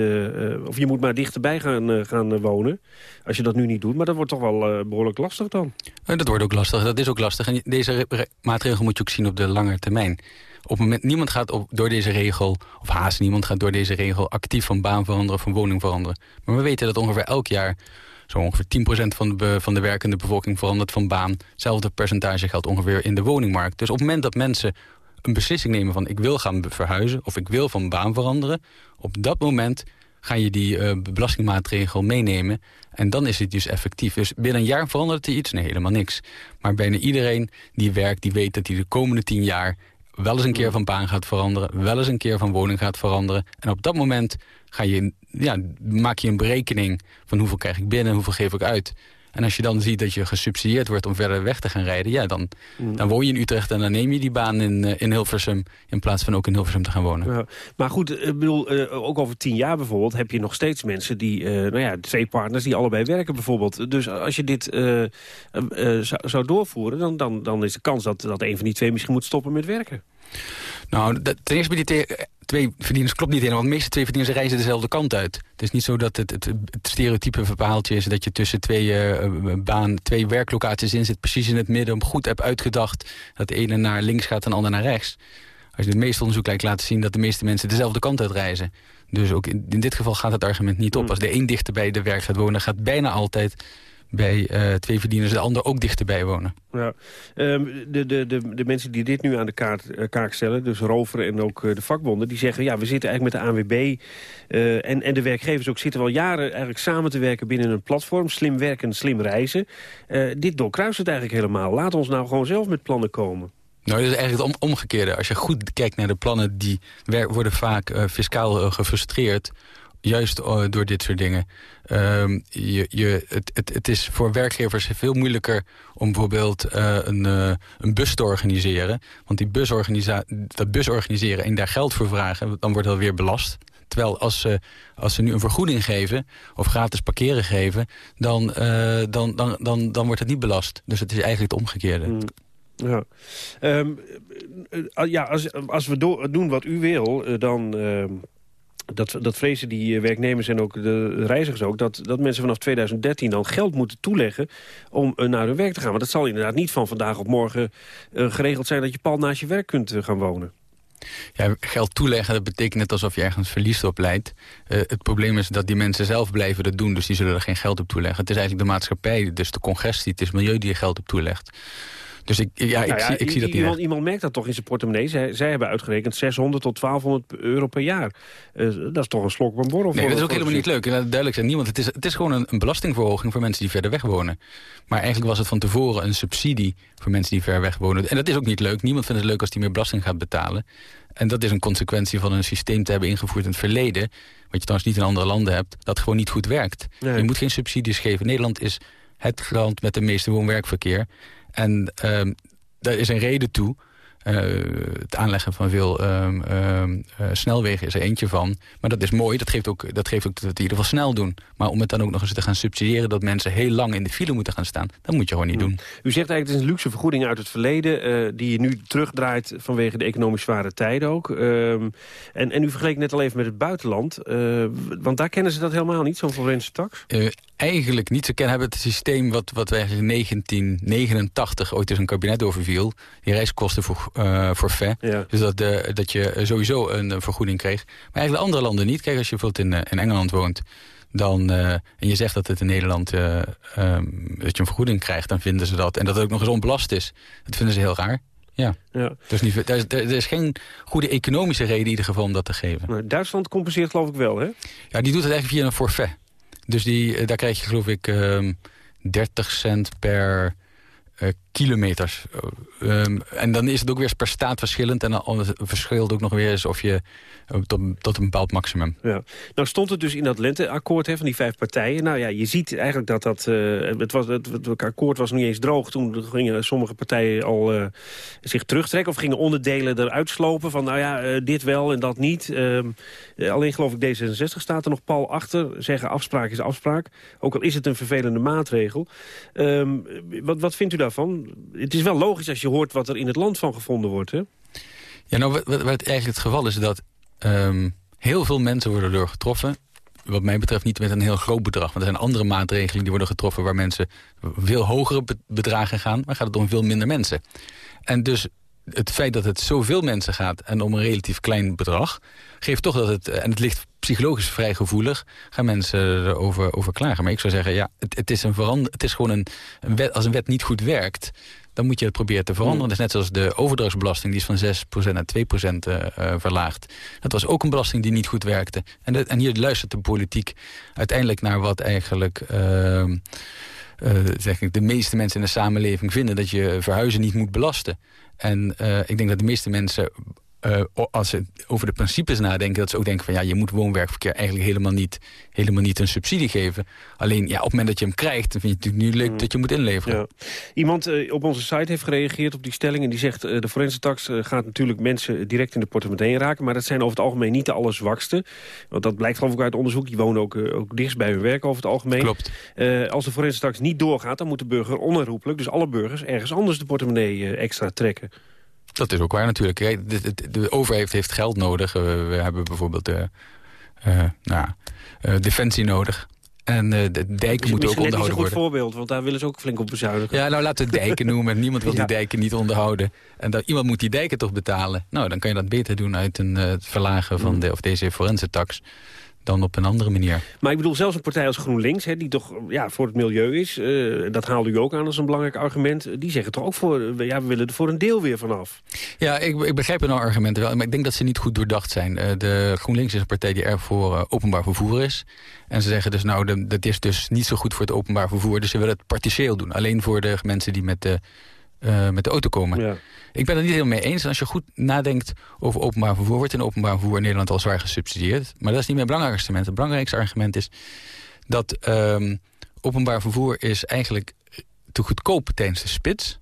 of je moet maar dichterbij gaan, gaan wonen. Als je dat nu niet doet. Maar dat wordt toch wel behoorlijk lastig dan. dat wordt ook lastig. Dat is ook lastig. En deze maatregel moet je ook zien op de lange termijn. Op het moment, niemand gaat op, door deze regel, of haast niemand gaat door deze regel actief van baan veranderen of van woning veranderen. Maar we weten dat ongeveer elk jaar zo ongeveer 10% van de, van de werkende bevolking verandert van baan. Hetzelfde percentage geldt ongeveer in de woningmarkt. Dus op het moment dat mensen een beslissing nemen van ik wil gaan verhuizen of ik wil van baan veranderen, op dat moment ga je die uh, belastingmaatregel meenemen. En dan is het dus effectief. Dus binnen een jaar verandert er iets? Nee, helemaal niks. Maar bijna iedereen die werkt, die weet dat hij de komende tien jaar wel eens een keer van baan gaat veranderen... wel eens een keer van woning gaat veranderen. En op dat moment ga je, ja, maak je een berekening van hoeveel krijg ik binnen... hoeveel geef ik uit. En als je dan ziet dat je gesubsidieerd wordt om verder weg te gaan rijden... ja, dan, mm. dan woon je in Utrecht en dan neem je die baan in, uh, in Hilversum... in plaats van ook in Hilversum te gaan wonen. Ja, maar goed, ik bedoel, uh, ook over tien jaar bijvoorbeeld... heb je nog steeds mensen die, nou ja, twee partners die allebei werken bijvoorbeeld. Dus als je dit zou, zou doorvoeren... Dan, dan, dan is de kans dat, dat een van die twee misschien moet stoppen met werken. Nou, ten eerste bij die twee verdieners klopt niet helemaal. Want de meeste twee verdieners reizen dezelfde kant uit. Het is niet zo dat het, het, het stereotype verhaaltje is... dat je tussen twee, uh, baan, twee werklocaties in zit... precies in het midden, goed hebt uitgedacht... dat de ene naar links gaat en de ander naar rechts. Als je het meeste onderzoek lijkt laten zien... dat de meeste mensen dezelfde kant uit reizen. Dus ook in, in dit geval gaat het argument niet op. Hmm. Als de een dichter bij de werk gaat wonen... gaat bijna altijd bij uh, twee verdieners de ander ook dichterbij wonen. Ja. Um, de, de, de, de mensen die dit nu aan de kaart, uh, kaak stellen, dus Rover en ook uh, de vakbonden... die zeggen, ja, we zitten eigenlijk met de ANWB en, en de werkgevers ook... zitten wel jaren eigenlijk samen te werken binnen een platform. Slim werken, slim reizen. dit doorkruist het eigenlijk helemaal. Laat ons nou gewoon zelf met plannen komen. Nou, dat is eigenlijk het omgekeerde. Als je goed kijkt naar de plannen, die worden vaak fiscaal gefrustreerd. Juist uh, door dit soort dingen. Um, je, je, het, het, het, is voor werkgevers veel moeilijker om bijvoorbeeld een, een, bus te organiseren. Want die bus dat bus organiseren en daar geld voor vragen, dan wordt dat weer belast. Terwijl als ze, als ze nu een vergoeding geven of gratis parkeren geven... dan, dan, dan, dan, dan wordt het niet belast. Dus het is eigenlijk het omgekeerde. Mm. Ja, um, ja als, als we do doen wat u wil, eh, dan... Uh, dat, dat vrezen die werknemers en ook de reizigers ook... Dat, dat mensen vanaf 2013 dan geld moeten toeleggen om naar hun werk te gaan. Want dat zal inderdaad niet van vandaag op morgen uh, geregeld zijn... dat je pal naast je werk kunt gaan wonen. Ja, geld toeleggen, dat betekent net alsof je ergens verlies op leidt. Het probleem is dat die mensen zelf blijven dat doen, dus die zullen er geen geld op toeleggen. Het is eigenlijk de maatschappij, dus de congestie, het is milieu die er geld op toelegt. Dus ik, ja, ik, nou zie, ik zie dat niet iemand, iemand, merkt dat toch in zijn portemonnee. Zij, zij hebben uitgerekend 600 tot 1200 euro per jaar. Uh, dat is toch een slok op een borrel. Nee, dat is ook helemaal niet leuk. En duidelijk zijn niemand. Het is, het is gewoon een, een, belastingverhoging voor mensen die verder weg wonen. Maar eigenlijk was het van tevoren een subsidie voor mensen die ver weg wonen. En dat is ook niet leuk. Niemand vindt het leuk als die meer belasting gaat betalen. En dat is een consequentie van een systeem te hebben ingevoerd in het verleden... wat je trouwens niet in andere landen hebt, dat gewoon niet goed werkt. Je moet geen subsidies geven. Nederland is het land met de meeste woon-werkverkeer. En um, daar is een reden toe. Uh, het aanleggen van veel um, um, uh, snelwegen is er eentje van. Maar dat is mooi, dat geeft, ook, dat geeft ook dat we het in ieder geval snel doen. Maar om het dan ook nog eens te gaan subsidiëren... dat mensen heel lang in de file moeten gaan staan... dat moet je gewoon niet doen. U zegt eigenlijk, het is een luxe vergoeding uit het verleden... Uh, die je nu terugdraait vanwege de economisch zware tijden ook. Um, en, en u vergeleek net al even met het buitenland. want daar kennen ze dat helemaal niet, zo'n forense tax? eigenlijk niet. Ze kennen hebben het systeem wat, wat wij in 1989 ooit eens een kabinet overviel. Die reiskosten voor, uh, forfait. Ja. Dus dat, uh, dat je sowieso een, vergoeding kreeg. Maar eigenlijk de andere landen niet. Kijk, als je bijvoorbeeld in, in Engeland woont... Dan, uh, en je zegt dat het in Nederland uh, um, dat je een vergoeding krijgt, dan vinden ze dat. En dat het ook nog eens onbelast is. Dat vinden ze heel raar. Ja. ja. Dus niet, er, is, er is geen goede economische reden in ieder geval om dat te geven. Maar Duitsland compenseert geloof ik wel, hè? Ja, die doet het eigenlijk via een forfait. Dus die, daar krijg je geloof ik um, 30 cent per uh, kilometers. Um, en dan is het ook weer per staat verschillend. En dan verschilt ook nog weer eens of je uh, tot, tot, een bepaald maximum. Ja. Nou stond het dus in dat lenteakkoord hè, van die vijf partijen. Nou ja, je ziet eigenlijk dat dat... Het, was, het, het, akkoord was niet eens droog. Toen gingen sommige partijen al zich terugtrekken... of gingen onderdelen eruit slopen van... nou ja, dit wel en dat niet. Ehm, alleen geloof ik D66 staat er nog pal achter. Zeggen afspraak is afspraak. Ook al is het een vervelende maatregel. Um, wat, wat vindt u het is wel logisch als je hoort wat er in het land van gevonden wordt, hè? Ja, nou, wat, wat eigenlijk het geval is dat um, heel veel mensen worden door getroffen. Wat mij betreft niet met een heel groot bedrag. Want er zijn andere maatregelen die worden getroffen... waar mensen veel hogere bedragen gaan. Maar gaat het om veel minder mensen. En dus het feit dat het zoveel mensen gaat en om een relatief klein bedrag... geeft toch dat het, en het ligt psychologisch vrij gevoelig... gaan mensen erover over klagen. Maar ik zou zeggen, ja, het, het is, een verander, het is gewoon een, een wet, als een wet niet goed werkt dan moet je het proberen te veranderen. Dat is net zoals de overdrachtsbelasting, die is van 6% naar 2% uh, uh, verlaagd. Dat was ook een belasting die niet goed werkte. En, de, en hier luistert de politiek uiteindelijk naar wat eigenlijk... Uh, zeg ik, de meeste mensen in de samenleving vinden... dat je verhuizen niet moet belasten. En uh, ik denk dat de meeste mensen uh, als ze over de principes nadenken... dat ze ook denken van ja, je moet woonwerkverkeer eigenlijk helemaal niet, helemaal niet een subsidie geven. Alleen ja, op het moment dat je hem krijgt, dan vind je het natuurlijk niet leuk mm. dat je moet inleveren. Ja. Iemand uh, op onze site heeft gereageerd op die stelling en die zegt... Uh, de forense tax gaat natuurlijk mensen direct in de portemonnee raken... maar dat zijn over het algemeen niet de allerzwakste. Want dat blijkt geloof ik uit onderzoek. Die wonen ook, ook dichtst bij hun werk over het algemeen. Klopt. als de forense tax niet doorgaat, dan moet de burger onherroepelijk... dus alle burgers ergens anders de portemonnee extra trekken. Dat is ook waar natuurlijk. De, de, de overheid heeft geld nodig. We, hebben bijvoorbeeld de, uh, nou, uh, defensie nodig. En uh, de dijken moeten ook onderhouden worden. Dat is een goed voorbeeld, want daar willen ze ook flink op bezuinigen. Ja, nou laten we dijken noemen. Niemand wil [LAUGHS] die dijken niet onderhouden. En dat, iemand moet die dijken toch betalen. Nou, dan kan je dat beter doen uit een uh, verlagen van mm. de, of deze forense tax. Dan op een andere manier. Maar ik bedoel, zelfs een partij als GroenLinks, hè, die toch ja, voor het milieu is... Uh, dat haalde u ook aan als een belangrijk argument... die zeggen toch ook voor, ja, we willen er voor een deel weer vanaf. Ja, ik, ik begrijp hun argumenten wel, maar ik denk dat ze niet goed doordacht zijn. Uh, de GroenLinks is een partij die erg voor uh, openbaar vervoer is. En ze zeggen dus, nou, de, dat is dus niet zo goed voor het openbaar vervoer... dus ze willen het partieel doen, alleen voor de mensen die met de met de auto komen. Ja. Ik ben het niet helemaal mee eens. En als je goed nadenkt over openbaar vervoer... wordt in openbaar vervoer in Nederland al zwaar gesubsidieerd. Maar dat is niet mijn belangrijkste argument. Het belangrijkste argument is dat um, openbaar vervoer is eigenlijk te goedkoop tijdens de spits.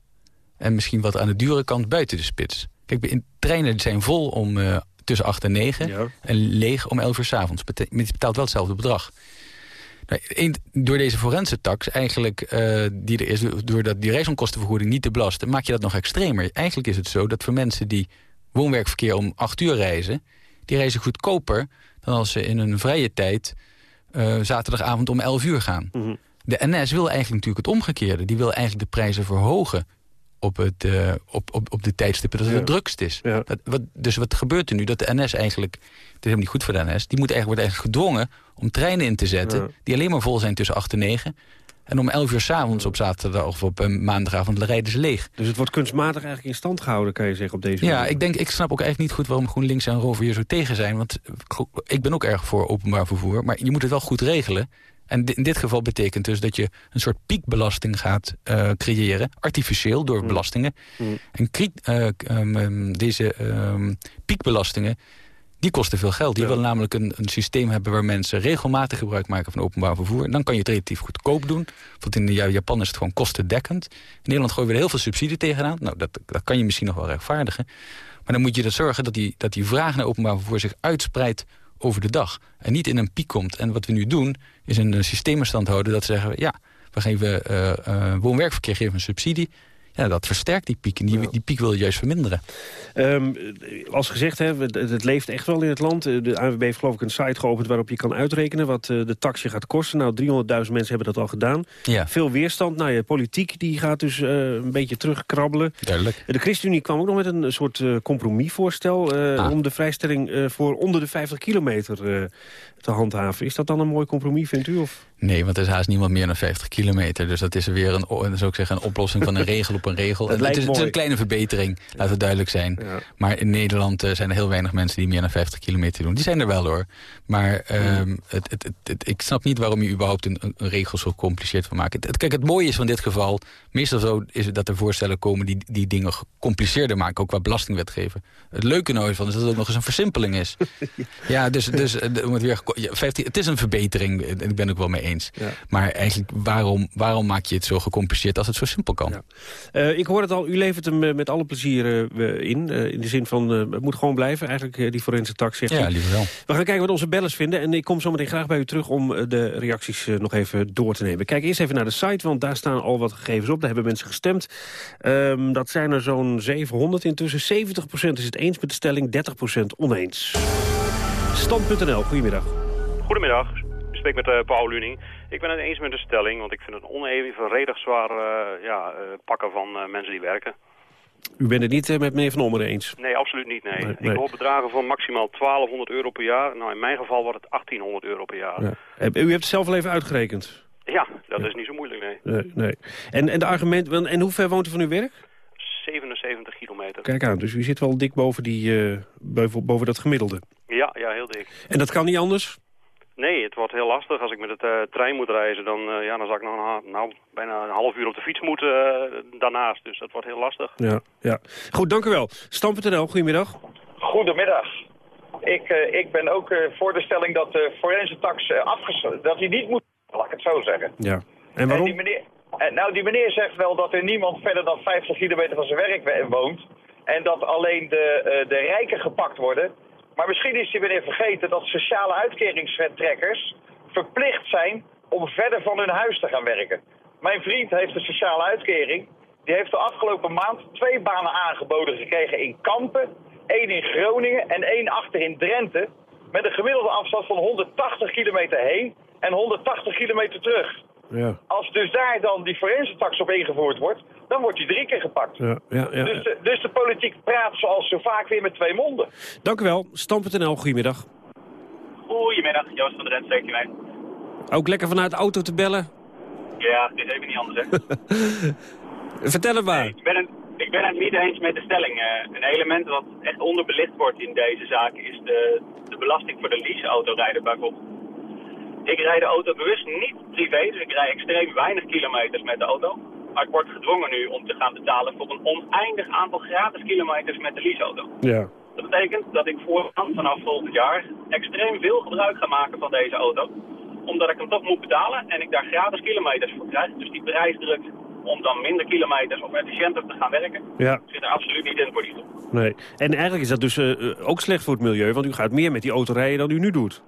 En misschien wat aan de dure kant buiten de spits. Kijk, in, treinen zijn vol om uh, tussen 8 en 9 ja. en leeg om 11 uur s avonds. Je betaalt wel hetzelfde bedrag. Nou, door deze forense tax, eigenlijk, uh, die er is, doordat die reisonkostenvergoeding niet te belasten, maak je dat nog extremer. Eigenlijk is het zo dat voor mensen die woonwerkverkeer om 8 uur reizen, die reizen goedkoper dan als ze in een vrije tijd uh, zaterdagavond om 11 uur gaan. Mm -hmm. De NS wil eigenlijk natuurlijk het omgekeerde. Die wil eigenlijk de prijzen verhogen op, het, uh, op, op, op de tijdstippen dat het ja. het drukst is. Ja. Dat, wat, dus wat gebeurt er nu? Dat de NS eigenlijk, het is helemaal niet goed voor de NS... die moet eigenlijk, wordt eigenlijk gedwongen om treinen in te zetten... Ja. die alleen maar vol zijn tussen 8 en 9... En om 11 uur s'avonds op zaterdag of op een maandagavond rijden ze leeg. Dus het wordt kunstmatig eigenlijk in stand gehouden, kan je zeggen, op deze Ja, manier. ik, denk, ik snap ook eigenlijk niet goed waarom GroenLinks en Rover hier zo tegen zijn. Want ik ben ook erg voor openbaar vervoer. Maar je moet het wel goed regelen. En in dit geval betekent dus dat je een soort piekbelasting gaat uh, creëren. Artificieel, door mm. belastingen. Mm. En uh, um, deze um, piekbelastingen, die kosten veel geld. Die ja. willen namelijk een, een, systeem hebben waar mensen regelmatig gebruik maken van openbaar vervoer. Dan kan je het relatief goedkoop doen. Want in Japan is het gewoon kostendekkend. In Nederland gooien we er heel veel subsidie tegenaan. Nou, dat, dat kan je misschien nog wel rechtvaardigen. Maar dan moet je er zorgen dat die, dat die vraag naar openbaar vervoer zich uitspreidt over de dag. En niet in een piek komt. En wat we nu doen, is een systeem stand houden dat zeggen... we, ja, we geven uh, woon-werkverkeer geven een subsidie... Ja, dat versterkt die piek. En die, die piek wil je juist verminderen. Um, als gezegd, hè, het, het, leeft echt wel in het land. De ANWB heeft geloof ik een site geopend waarop je kan uitrekenen... wat uh, de taxi gaat kosten. Nou, 300.000 mensen hebben dat al gedaan. Ja. Veel weerstand. Nou ja, politiek die gaat dus uh, een beetje terugkrabbelen. Duidelijk. De ChristenUnie kwam ook nog met een soort uh, compromisvoorstel... Ah. om de vrijstelling voor onder de 50 kilometer te handhaven. Is dat dan een mooi compromis, vindt u? Of? Nee, want er is haast niemand meer dan 50 kilometer. Dus dat is weer een, zou ik zeggen, een oplossing van een regel op een regel. [LAUGHS] Het, het, is, het, is, een kleine verbetering, laat het duidelijk zijn. Ja. Maar in Nederland uh, zijn er heel weinig mensen die meer dan 50 kilometer doen. Die zijn er wel hoor. Maar um, ja. ik snap niet waarom je überhaupt een, een regel zo gecompliceerd van maakt. kijk, het mooie is van dit geval, meestal zo is het dat er voorstellen komen die, die dingen gecompliceerder maken, ook qua belastingwetgever. Het leuke nou is van is dat het ook nog eens een versimpeling is. [LAUGHS] ja, dus, dus om het, weer, 50, het is een verbetering, ik ben ook wel mee eens. Ja. Maar eigenlijk, waarom, waarom maak je het zo gecompliceerd als het zo simpel kan? Ja. Uh, ik hoor het al, u levert hem uh, met alle plezier uh, in. in de zin van, het moet gewoon blijven, eigenlijk die forense tax zegt Ja, u. liever wel. We gaan kijken wat onze bellers vinden. En ik kom zo meteen graag bij u terug om de reacties nog even door te nemen. Kijk eerst even naar de site, want daar staan al wat gegevens op. Daar hebben mensen gestemd. Um, dat zijn er zo'n 700 intussen. 70% is het eens met de stelling, 30% oneens. Stand.nl, goedemiddag. Goedemiddag, spreek met uh, Paul Luning. Ik ben het eens met de stelling, want ik vind het onevenredig zwaar uh, ja, uh, pakken van uh, mensen die werken. U bent het niet met meneer Van Ommeren eens? Nee, absoluut niet. Nee. Nee, nee. Ik hoor bedragen van maximaal 1200 euro per jaar. Nou, in mijn geval wordt het 1800 euro per jaar. Ja. U heeft het zelf al even uitgerekend? Ja, dat ja. is niet zo moeilijk, nee. Nee, nee. En, en de argument, en hoe ver woont u van uw werk? 77 kilometer. Kijk aan, dus u zit wel dik boven, die, boven, boven dat gemiddelde? Ja, ja, heel dik. En dat kan niet anders? Nee, het wordt heel lastig. Als ik met de uh, trein moet reizen, dan, uh, ja, dan zal ik nog een, nou, bijna een half uur op de fiets moeten uh, daarnaast. Dus dat wordt heel lastig. Ja, ja. Goed, dank u wel. Stam.nl, goedemiddag. Goedemiddag. Ik, ik ben ook voor de stelling dat de forense tax afgesloten, dat hij niet moet, laat ik het zo zeggen. Ja. En waarom? En die meneer, nou, die meneer zegt wel dat er niemand verder dan 50 kilometer van zijn werk woont. En dat alleen de, de rijken gepakt worden. Maar misschien is die meneer vergeten dat sociale uitkeringstrekkers verplicht zijn om verder van hun huis te gaan werken. Mijn vriend heeft een sociale uitkering. Die heeft de afgelopen maand twee banen aangeboden gekregen in Kampen, één in Groningen en één achter in Drenthe. Met een gemiddelde afstand van 180 kilometer heen en 180 kilometer terug. Ja. Als dus daar dan die forense tax op ingevoerd wordt, dan wordt hij drie keer gepakt. Ja, ja, ja, dus, de, dus de politiek praat zoals zo vaak weer met twee monden. Dank u wel. Stam.nl, goedemiddag. Goedemiddag, Joost van de Rent, mij. Ook lekker vanuit de auto te bellen? Ja, het is even niet anders, hè. [LAUGHS] Vertel het maar. ik, ben het, ik ben het niet eens met de stelling. Eh, een element wat echt onderbelicht wordt in deze zaak is de, de belasting voor de leaseauto rijden bijvoorbeeld. Ik rijd de auto bewust niet privé, dus ik rijd extreem weinig kilometers met de auto. Maar ik word gedwongen nu om te gaan betalen voor een oneindig aantal gratis kilometers met de leaseauto. Ja. Dat betekent dat ik voorhand vanaf volgend jaar extreem veel gebruik ga maken van deze auto. Omdat ik hem toch moet betalen en ik daar gratis kilometers voor krijg. Dus die prijsdruk om dan minder kilometers of efficiënter te gaan werken, Ja. zit er absoluut niet in voor die. Nee. En eigenlijk is dat dus eh, eh, ook slecht voor het milieu, want u gaat meer met die auto rijden dan u nu doet.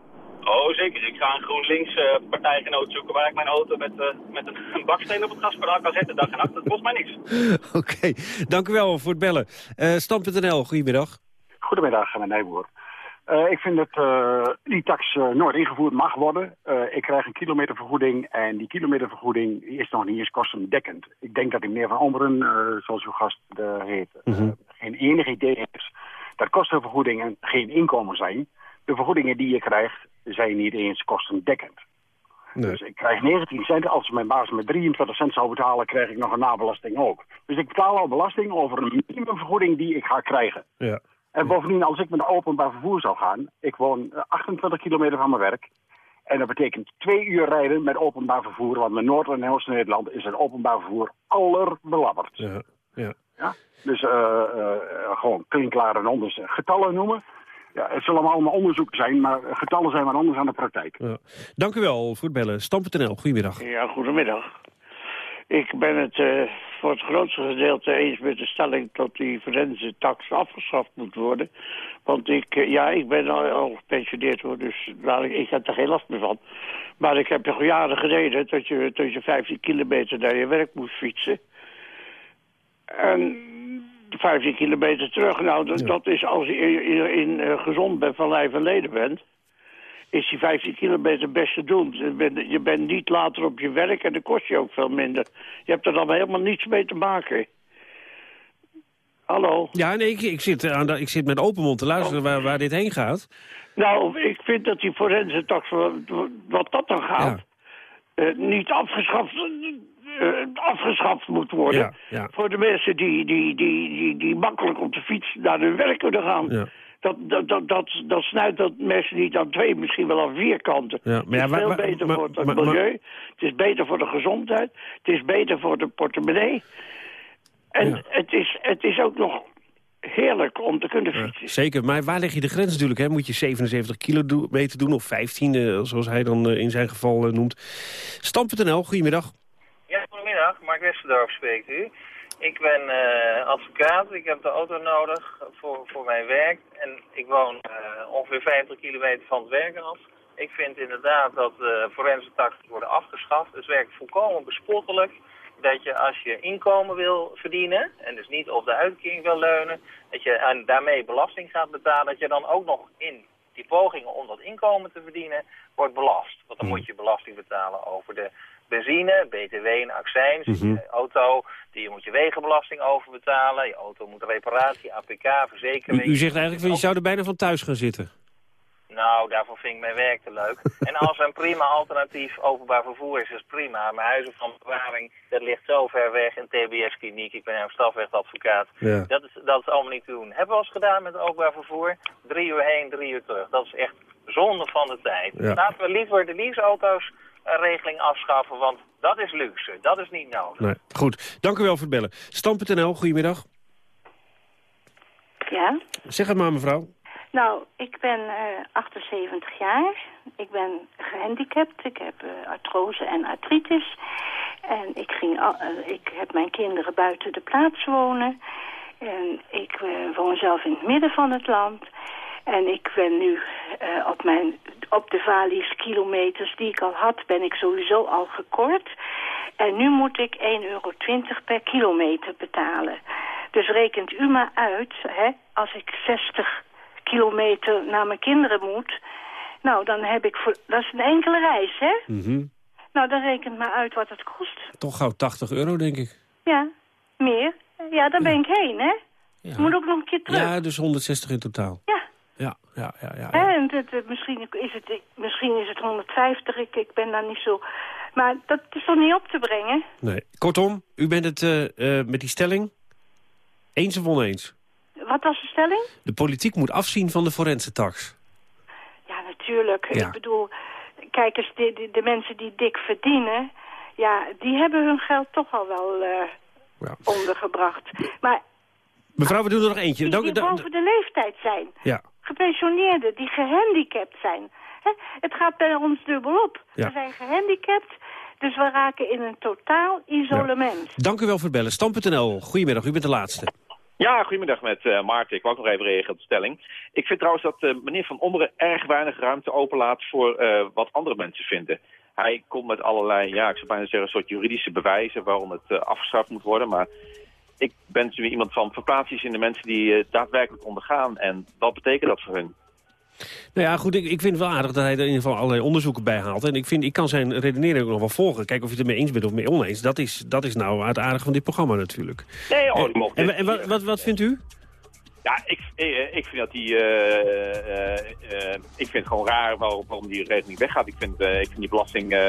Oh, zeker. Ik ga een GroenLinks eh partijgenoot zoeken waar ik mijn auto met, eh, met een, een [LAUGHS] baksteen op het gaspedaal kan zetten dag en nacht. Dat kost mij niks. [LAUGHS] Oké, dank u wel voor het bellen. Eh Stam.nl, goedemiddag. Goedemiddag, meneer Nijboer. Eh, ik vind dat eh, die tax nooit ingevoerd mag worden. Eh, ik krijg een kilometervergoeding en die kilometervergoeding is nog niet eens kostendekkend. Ik denk dat die meneer Van Omberen, eh, zoals uw gast heet, eh, geen enig idee heeft dat kostenvergoedingen geen inkomen zijn. De vergoedingen die je krijgt zijn niet eens kostendekkend. Dus ik krijg 19 cent. Als mijn baas me 23 cent zou betalen, krijg ik nog een nabelasting ook. Dus ik betaal al belasting over een minimumvergoeding die ik ga krijgen. Ja. En bovendien, als ik met openbaar vervoer zou gaan... ik woon eh, 28 kilometer van mijn werk... en dat betekent twee uur rijden met openbaar vervoer... want in Noord- en Oost-Nederland is het openbaar vervoer allerbelabberd. Ja. Ja. Ja? Dus eh, eh, gewoon klinkklaar en anders getallen noemen. Ja, het zullen allemaal onderzoek zijn, maar getallen zijn maar anders aan de praktijk. Ja. Dank u wel voor het bellen. Stam.nl, goedemiddag. Ja, goedemiddag. Ik ben het eh, voor het grootste gedeelte eens met de stelling dat die forense tax afgeschaft moet worden. Want ik, eh, ja, ik ben al, al gepensioneerd hoor, dus daar, ik heb er geen last meer van. Maar ik heb toch jaren geleden dat je, dat je 15 kilometer naar je werk moest fietsen. En 15 kilometer terug, nou, dat, dat is als je in, in, eh, gezond bent van lijf en leden bent is die 15 kilometer best te doen. Je bent, je bent niet later op je werk en dan kost je ook veel minder. Je hebt er dan helemaal niets mee te maken. Hallo? Ja, nee, ik, ik, zit, aan de, ik zit met open mond te luisteren waar, waar dit heen gaat. Nou, ik vind dat die forense tax, wat, wat dat dan gaat, eh, niet afgeschaft, eh, afgeschaft moet worden. Ja, ja. Voor de mensen die, die, die, die, die makkelijk op de fiets naar hun werk kunnen gaan. Ja. Dat, dat, dat, dat, dat snijdt dat mensen niet aan twee, misschien wel aan vier kanten. Ja, maar ja, het is veel maar- beter maar- voor het maar- milieu. Het is beter voor de gezondheid. Het is beter voor de portemonnee. En het, is, het is ook nog heerlijk om te kunnen fietsen. Zeker, maar waar leg je de grens natuurlijk? Hè? Moet je 77 kilometer doen of 15, eh, zoals hij dan eh, in zijn geval eh, noemt. Stam.nl, goedemiddag. Mark Westerdorp spreekt u. Ik ben eh, advocaat. Ik heb de auto nodig voor, voor mijn werk. En ik woon eh, ongeveer 50 kilometer van het werk af. Ik vind inderdaad dat de forense worden afgeschaft. Het werkt volkomen bespottelijk dat je als je inkomen wil verdienen... en dus niet op de uitkering wil leunen... dat je en daarmee belasting gaat betalen... dat je dan ook nog in die pogingen om dat inkomen te verdienen wordt belast. Want dan moet je belasting betalen over de benzine, btw en accijns. Mhm. Je auto, die moet je wegenbelasting over betalen. Je auto moet reparatie, APK, verzekering. U, u zegt eigenlijk van je zou er bijna van thuis gaan zitten. Nou, daarvoor vind ik mijn werk te leuk. [LAUGHS] En als er een prima alternatief openbaar vervoer is, is prima. Mijn huizen van bewaring, dat ligt zo ver weg. Een TBS-kliniek, ik ben een stafrechtadvocaat. Ja. Dat, is, dat is allemaal niet te doen. Hebben we eens gedaan met openbaar vervoer. Drie uur heen, drie uur terug. Dat is echt zonde van de tijd. Ja. Laten we liever de leaseauto's regeling afschaffen, want dat is luxe. Dat is niet nodig. Nee. Goed, dank u wel voor het bellen. Stam.nl, goedemiddag. Ja, Zeg het maar mevrouw. nou, ik ben eh 78 jaar. Ik ben gehandicapt. Ik heb eh, artrose en artritis. En ik, ging al, eh, ik heb mijn kinderen buiten de plaats wonen. En ik eh, woon zelf in het midden van het land. En ik ben nu eh, op, mijn, op de valies kilometers die ik al had, ben ik sowieso al gekort. En nu moet ik 1,20 euro per kilometer betalen. Dus rekent u maar uit, hè, als ik 60 kilometer naar mijn kinderen moet... Nou, dan heb ik voor... Dat is een enkele reis, hè? Mhm. Nou, dan rekent maar uit wat het kost. Toch gauw 80 euro, denk ik. Ja, meer. Ja, daar ben ik heen, hè? Moet ook nog een keer terug. Ja, dus 160 in totaal. Ja, Ja, ja, ja. ja, En het, het- misschien, is het, misschien is het 150, ik, ik ben daar niet zo... Maar dat is toch niet op te brengen? Nee. Kortom, u bent het eh, eh, met die stelling eens of oneens? Wat was de stelling? De politiek moet afzien van de forense tax. Ja, natuurlijk. Ja. Ik bedoel, kijk eens, de, de, de mensen die dik verdienen... ja, die hebben hun geld toch al wel eh, ondergebracht. Maar Mevrouw, we doen er nog eentje. die, da- boven de leeftijd zijn, ja. Gepensioneerden, die gehandicapt zijn... Hè, het gaat bij ons dubbel op. Ja. We zijn gehandicapt, dus we raken in een totaal isolement. Dank u wel voor het bellen. Stam.nl, goedemiddag, u bent de laatste. Ja, goedemiddag met eh, Maarten. Ik wou ook nog even reageren op de stelling. Ik vind trouwens dat eh, meneer Van Ommeren erg weinig ruimte openlaat voor eh, wat andere mensen vinden. Hij komt met allerlei, ja, ik zou bijna zeggen, een soort juridische bewijzen waarom het afgeschaft moet worden. Maar ik ben zo iemand van verplaats je eens in de mensen die eh, daadwerkelijk ondergaan. En wat betekent dat voor hun? Nou ja, goed, ik, ik vind het wel aardig dat hij er in ieder geval allerlei onderzoeken bij haalt. En ik, vind, ik kan zijn redenering ook nog wel volgen. Kijk of je het ermee eens bent of mee oneens. Dat is, dat is nou het aardige van dit programma natuurlijk. Nee, oh, en, en, en wat, wat, wat vindt u? Ja, ik, eh, ik vind dat die, eh, eh, ik vind het gewoon raar waarom, waarom die regeling weggaat. Ik vind, eh, ik vind die belasting, eh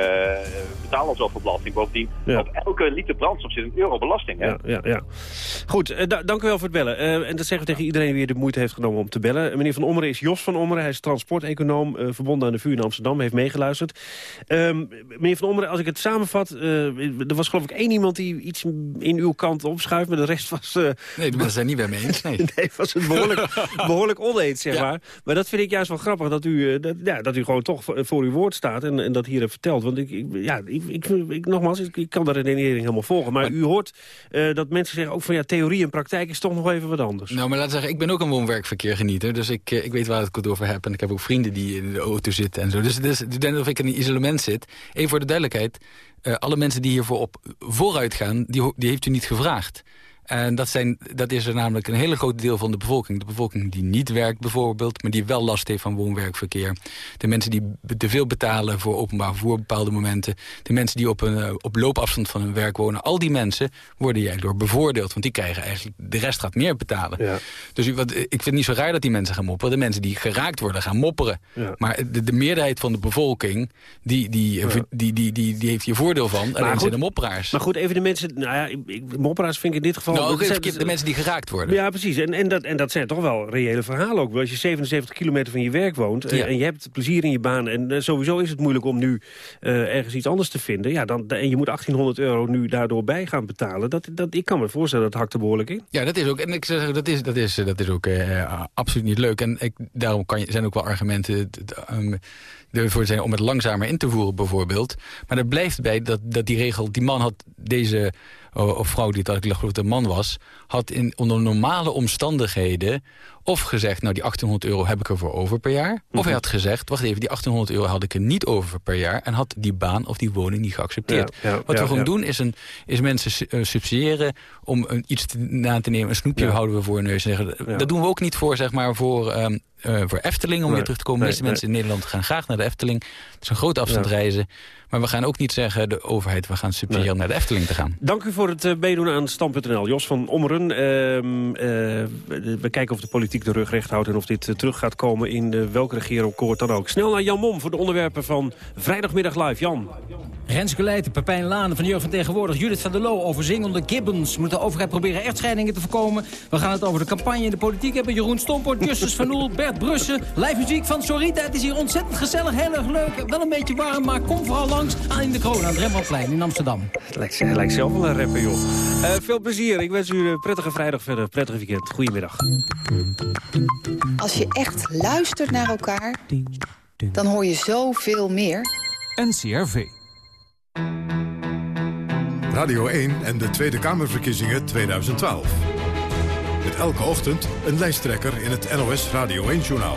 betalen al zoveel belasting. Bovendien, Ja. op elke liter brandstof zit een euro belasting. Hè? Ja, ja, ja. Goed, da- dank u wel voor het bellen. Eh, en dat zeggen we tegen iedereen die de moeite heeft genomen om te bellen. meneer Van Ommeren is Jos van Ommeren. Hij is transporteconoom, eh, verbonden aan de VU in Amsterdam. Heeft meegeluisterd. Ehm, meneer Van Ommeren, als ik het samenvat... eh, er was geloof ik één iemand die iets in uw kant opschuift... maar de rest was... eh, Nee, mensen zijn niet bij me eens. Nee. [LAUGHS] nee, was het behoorlijk, [LAUGHS] behoorlijk oneens, zeg maar. Maar dat vind ik juist wel grappig, dat u, eh, dat, ja, dat u gewoon toch voor, uw woord staat en, en dat hier heeft verteld. Want ik, ik, ja, ik, ik, ik- nogmaals, ik, ik kan de redenering helemaal volgen. Maar u hoort eh, dat mensen zeggen ook van ja, theorie en praktijk is toch nog even wat anders. Nou, maar laten we zeggen, ik ben ook een woon-werkverkeer genieter. Dus ik, eh, ik weet waar ik het over heb. En ik heb ook vrienden die in de auto zitten en zo. Dus is, ik denk dat ik in een isolement zit. Even voor de duidelijkheid. alle mensen die hiervoor op vooruit gaan, die, die heeft u niet gevraagd. En dat, zijn, dat is er namelijk een hele groot deel van de bevolking. De bevolking die niet werkt bijvoorbeeld, maar die wel last heeft van woon-werkverkeer. De mensen die te veel betalen voor openbaar vervoer op bepaalde momenten. De mensen die op, een, eh, op loopafstand van hun werk wonen. Al die mensen worden jij door bevoordeeld. Want die krijgen eigenlijk, de rest gaat meer betalen. Dus u- wat, ik vind het niet zo raar dat die mensen gaan mopperen. De mensen die geraakt worden gaan mopperen. Ja. Maar de, de meerderheid van de bevolking, die, die, die, die, die, die, die heeft hier voordeel van. Alleen goed, zijn de mopperaars. Maar goed, even de mensen... Nou ja, mopperaars vind ik in dit geval... Nou, ook verkeerd, de mensen die geraakt worden. Ja, precies. En, en, dat, en dat zijn toch wel reële verhalen ook. Als je 77 kilometer van je werk woont eh, Ja. en je hebt plezier in je baan... en eh, sowieso is het moeilijk om nu eh, ergens iets anders te vinden... Ja, dan, en je moet 1800 euro nu daardoor bij gaan betalen... Dat, dat, ik kan me voorstellen, dat hakt er behoorlijk in. Ja, dat is ook. En ik zeg, dat is, dat is, dat is ook absoluut niet leuk. En ik, daarom kan je, zijn ook wel argumenten um, ervoor zijn om het langzamer in te voeren, bijvoorbeeld. Maar er blijft bij dat, dat die regel, die man had deze, of vrouw die het, ik geloof dat het een man was, had in, onder normale omstandigheden of gezegd, nou die 1800 euro heb ik ervoor over per jaar. Of hij had gezegd, wacht even, die 1800 euro had ik er niet over per jaar. En had die baan of die woning niet geaccepteerd. Ja, ja, Wat ja, we gewoon doen is, een, is mensen eh, subsidiëren om een, iets te, na te nemen. Een snoepje houden we voor hun neus. en Zeggen. Dat doen we ook niet voor, zeg maar, voor, ehm, eh, voor Efteling, om Nee, weer terug te komen. De nee, meeste mensen in Nederland gaan graag naar de Efteling. Het is een grote afstand reizen. Maar we gaan ook niet zeggen, de overheid, we gaan subsidiëren naar de Efteling te gaan. Dank u voor het eh, meedoen aan Stam.nl. Jos van Ommeren, ehm, eh, we kijken of de politiek de rug recht houdt... en of dit eh, terug gaat komen in eh, welk regeerakkoord dan ook. Snel naar Jan Mom voor de onderwerpen van Vrijdagmiddag Live. Jan. Renske Leijten, Pepijn Laan van de Jeugd van Tegenwoordig... Judith van der Loo over zingende gibbons. Moet de overheid proberen echtscheidingen te voorkomen? We gaan het over de campagne in de politiek hebben. Jeroen Stomport, Justus van Oel, Bert Brussen. Live muziek van Sorita. Het is hier ontzettend gezellig, heel erg leuk. Wel een beetje warm, maar kom vooral langs aan in de kroon... aan het Rembrandtplein in Amsterdam. Het lijkt, zelf wel een rapper, joh. Eh, veel plezier. Ik wens u een prettige vrijdag verder. Prettig weekend. Goedemiddag. Als je echt luistert naar elkaar, dan hoor je zoveel meer. NCRV. Radio 1 en de Tweede Kamerverkiezingen 2012. Met elke ochtend een lijsttrekker in het NOS Radio 1-journaal.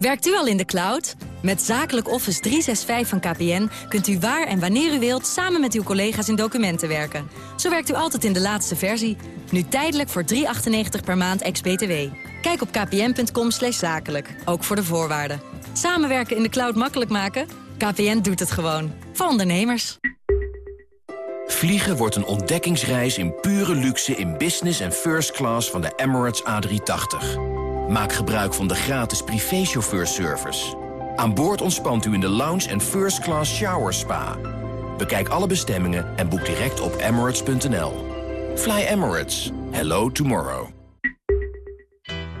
Werkt u al in de cloud? Met Zakelijk Office 365 van KPN kunt u waar en wanneer u wilt... samen met uw collega's in documenten werken. Zo werkt u altijd in de laatste versie. Nu tijdelijk voor 3,98 per maand ex-BTW. Kijk op kpn.com zakelijk, ook voor de voorwaarden. Samenwerken in de cloud makkelijk maken? KPN doet het gewoon. Voor ondernemers. Vliegen wordt een ontdekkingsreis in pure luxe in business en first class van de Emirates A380. Maak gebruik van de gratis privéchauffeurservice. Aan boord ontspant u in de lounge en first class shower spa. Bekijk alle bestemmingen en boek direct op emirates.nl. Fly Emirates. Hello tomorrow.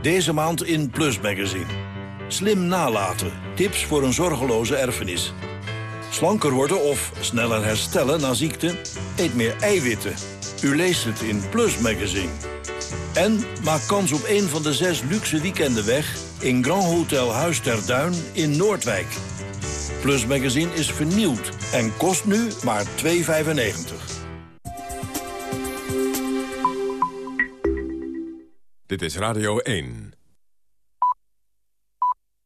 Deze maand in Plus Magazine. Slim nalaten. Tips voor een zorgeloze erfenis. Slanker worden of sneller herstellen na ziekte? Eet meer eiwitten. U leest het in Plus Magazine. En maak kans op een van de zes luxe weekenden weg... in Grand Hotel Huis ter Duin in Noordwijk. Plus Magazine is vernieuwd en kost nu maar 2,95. Dit is Radio 1.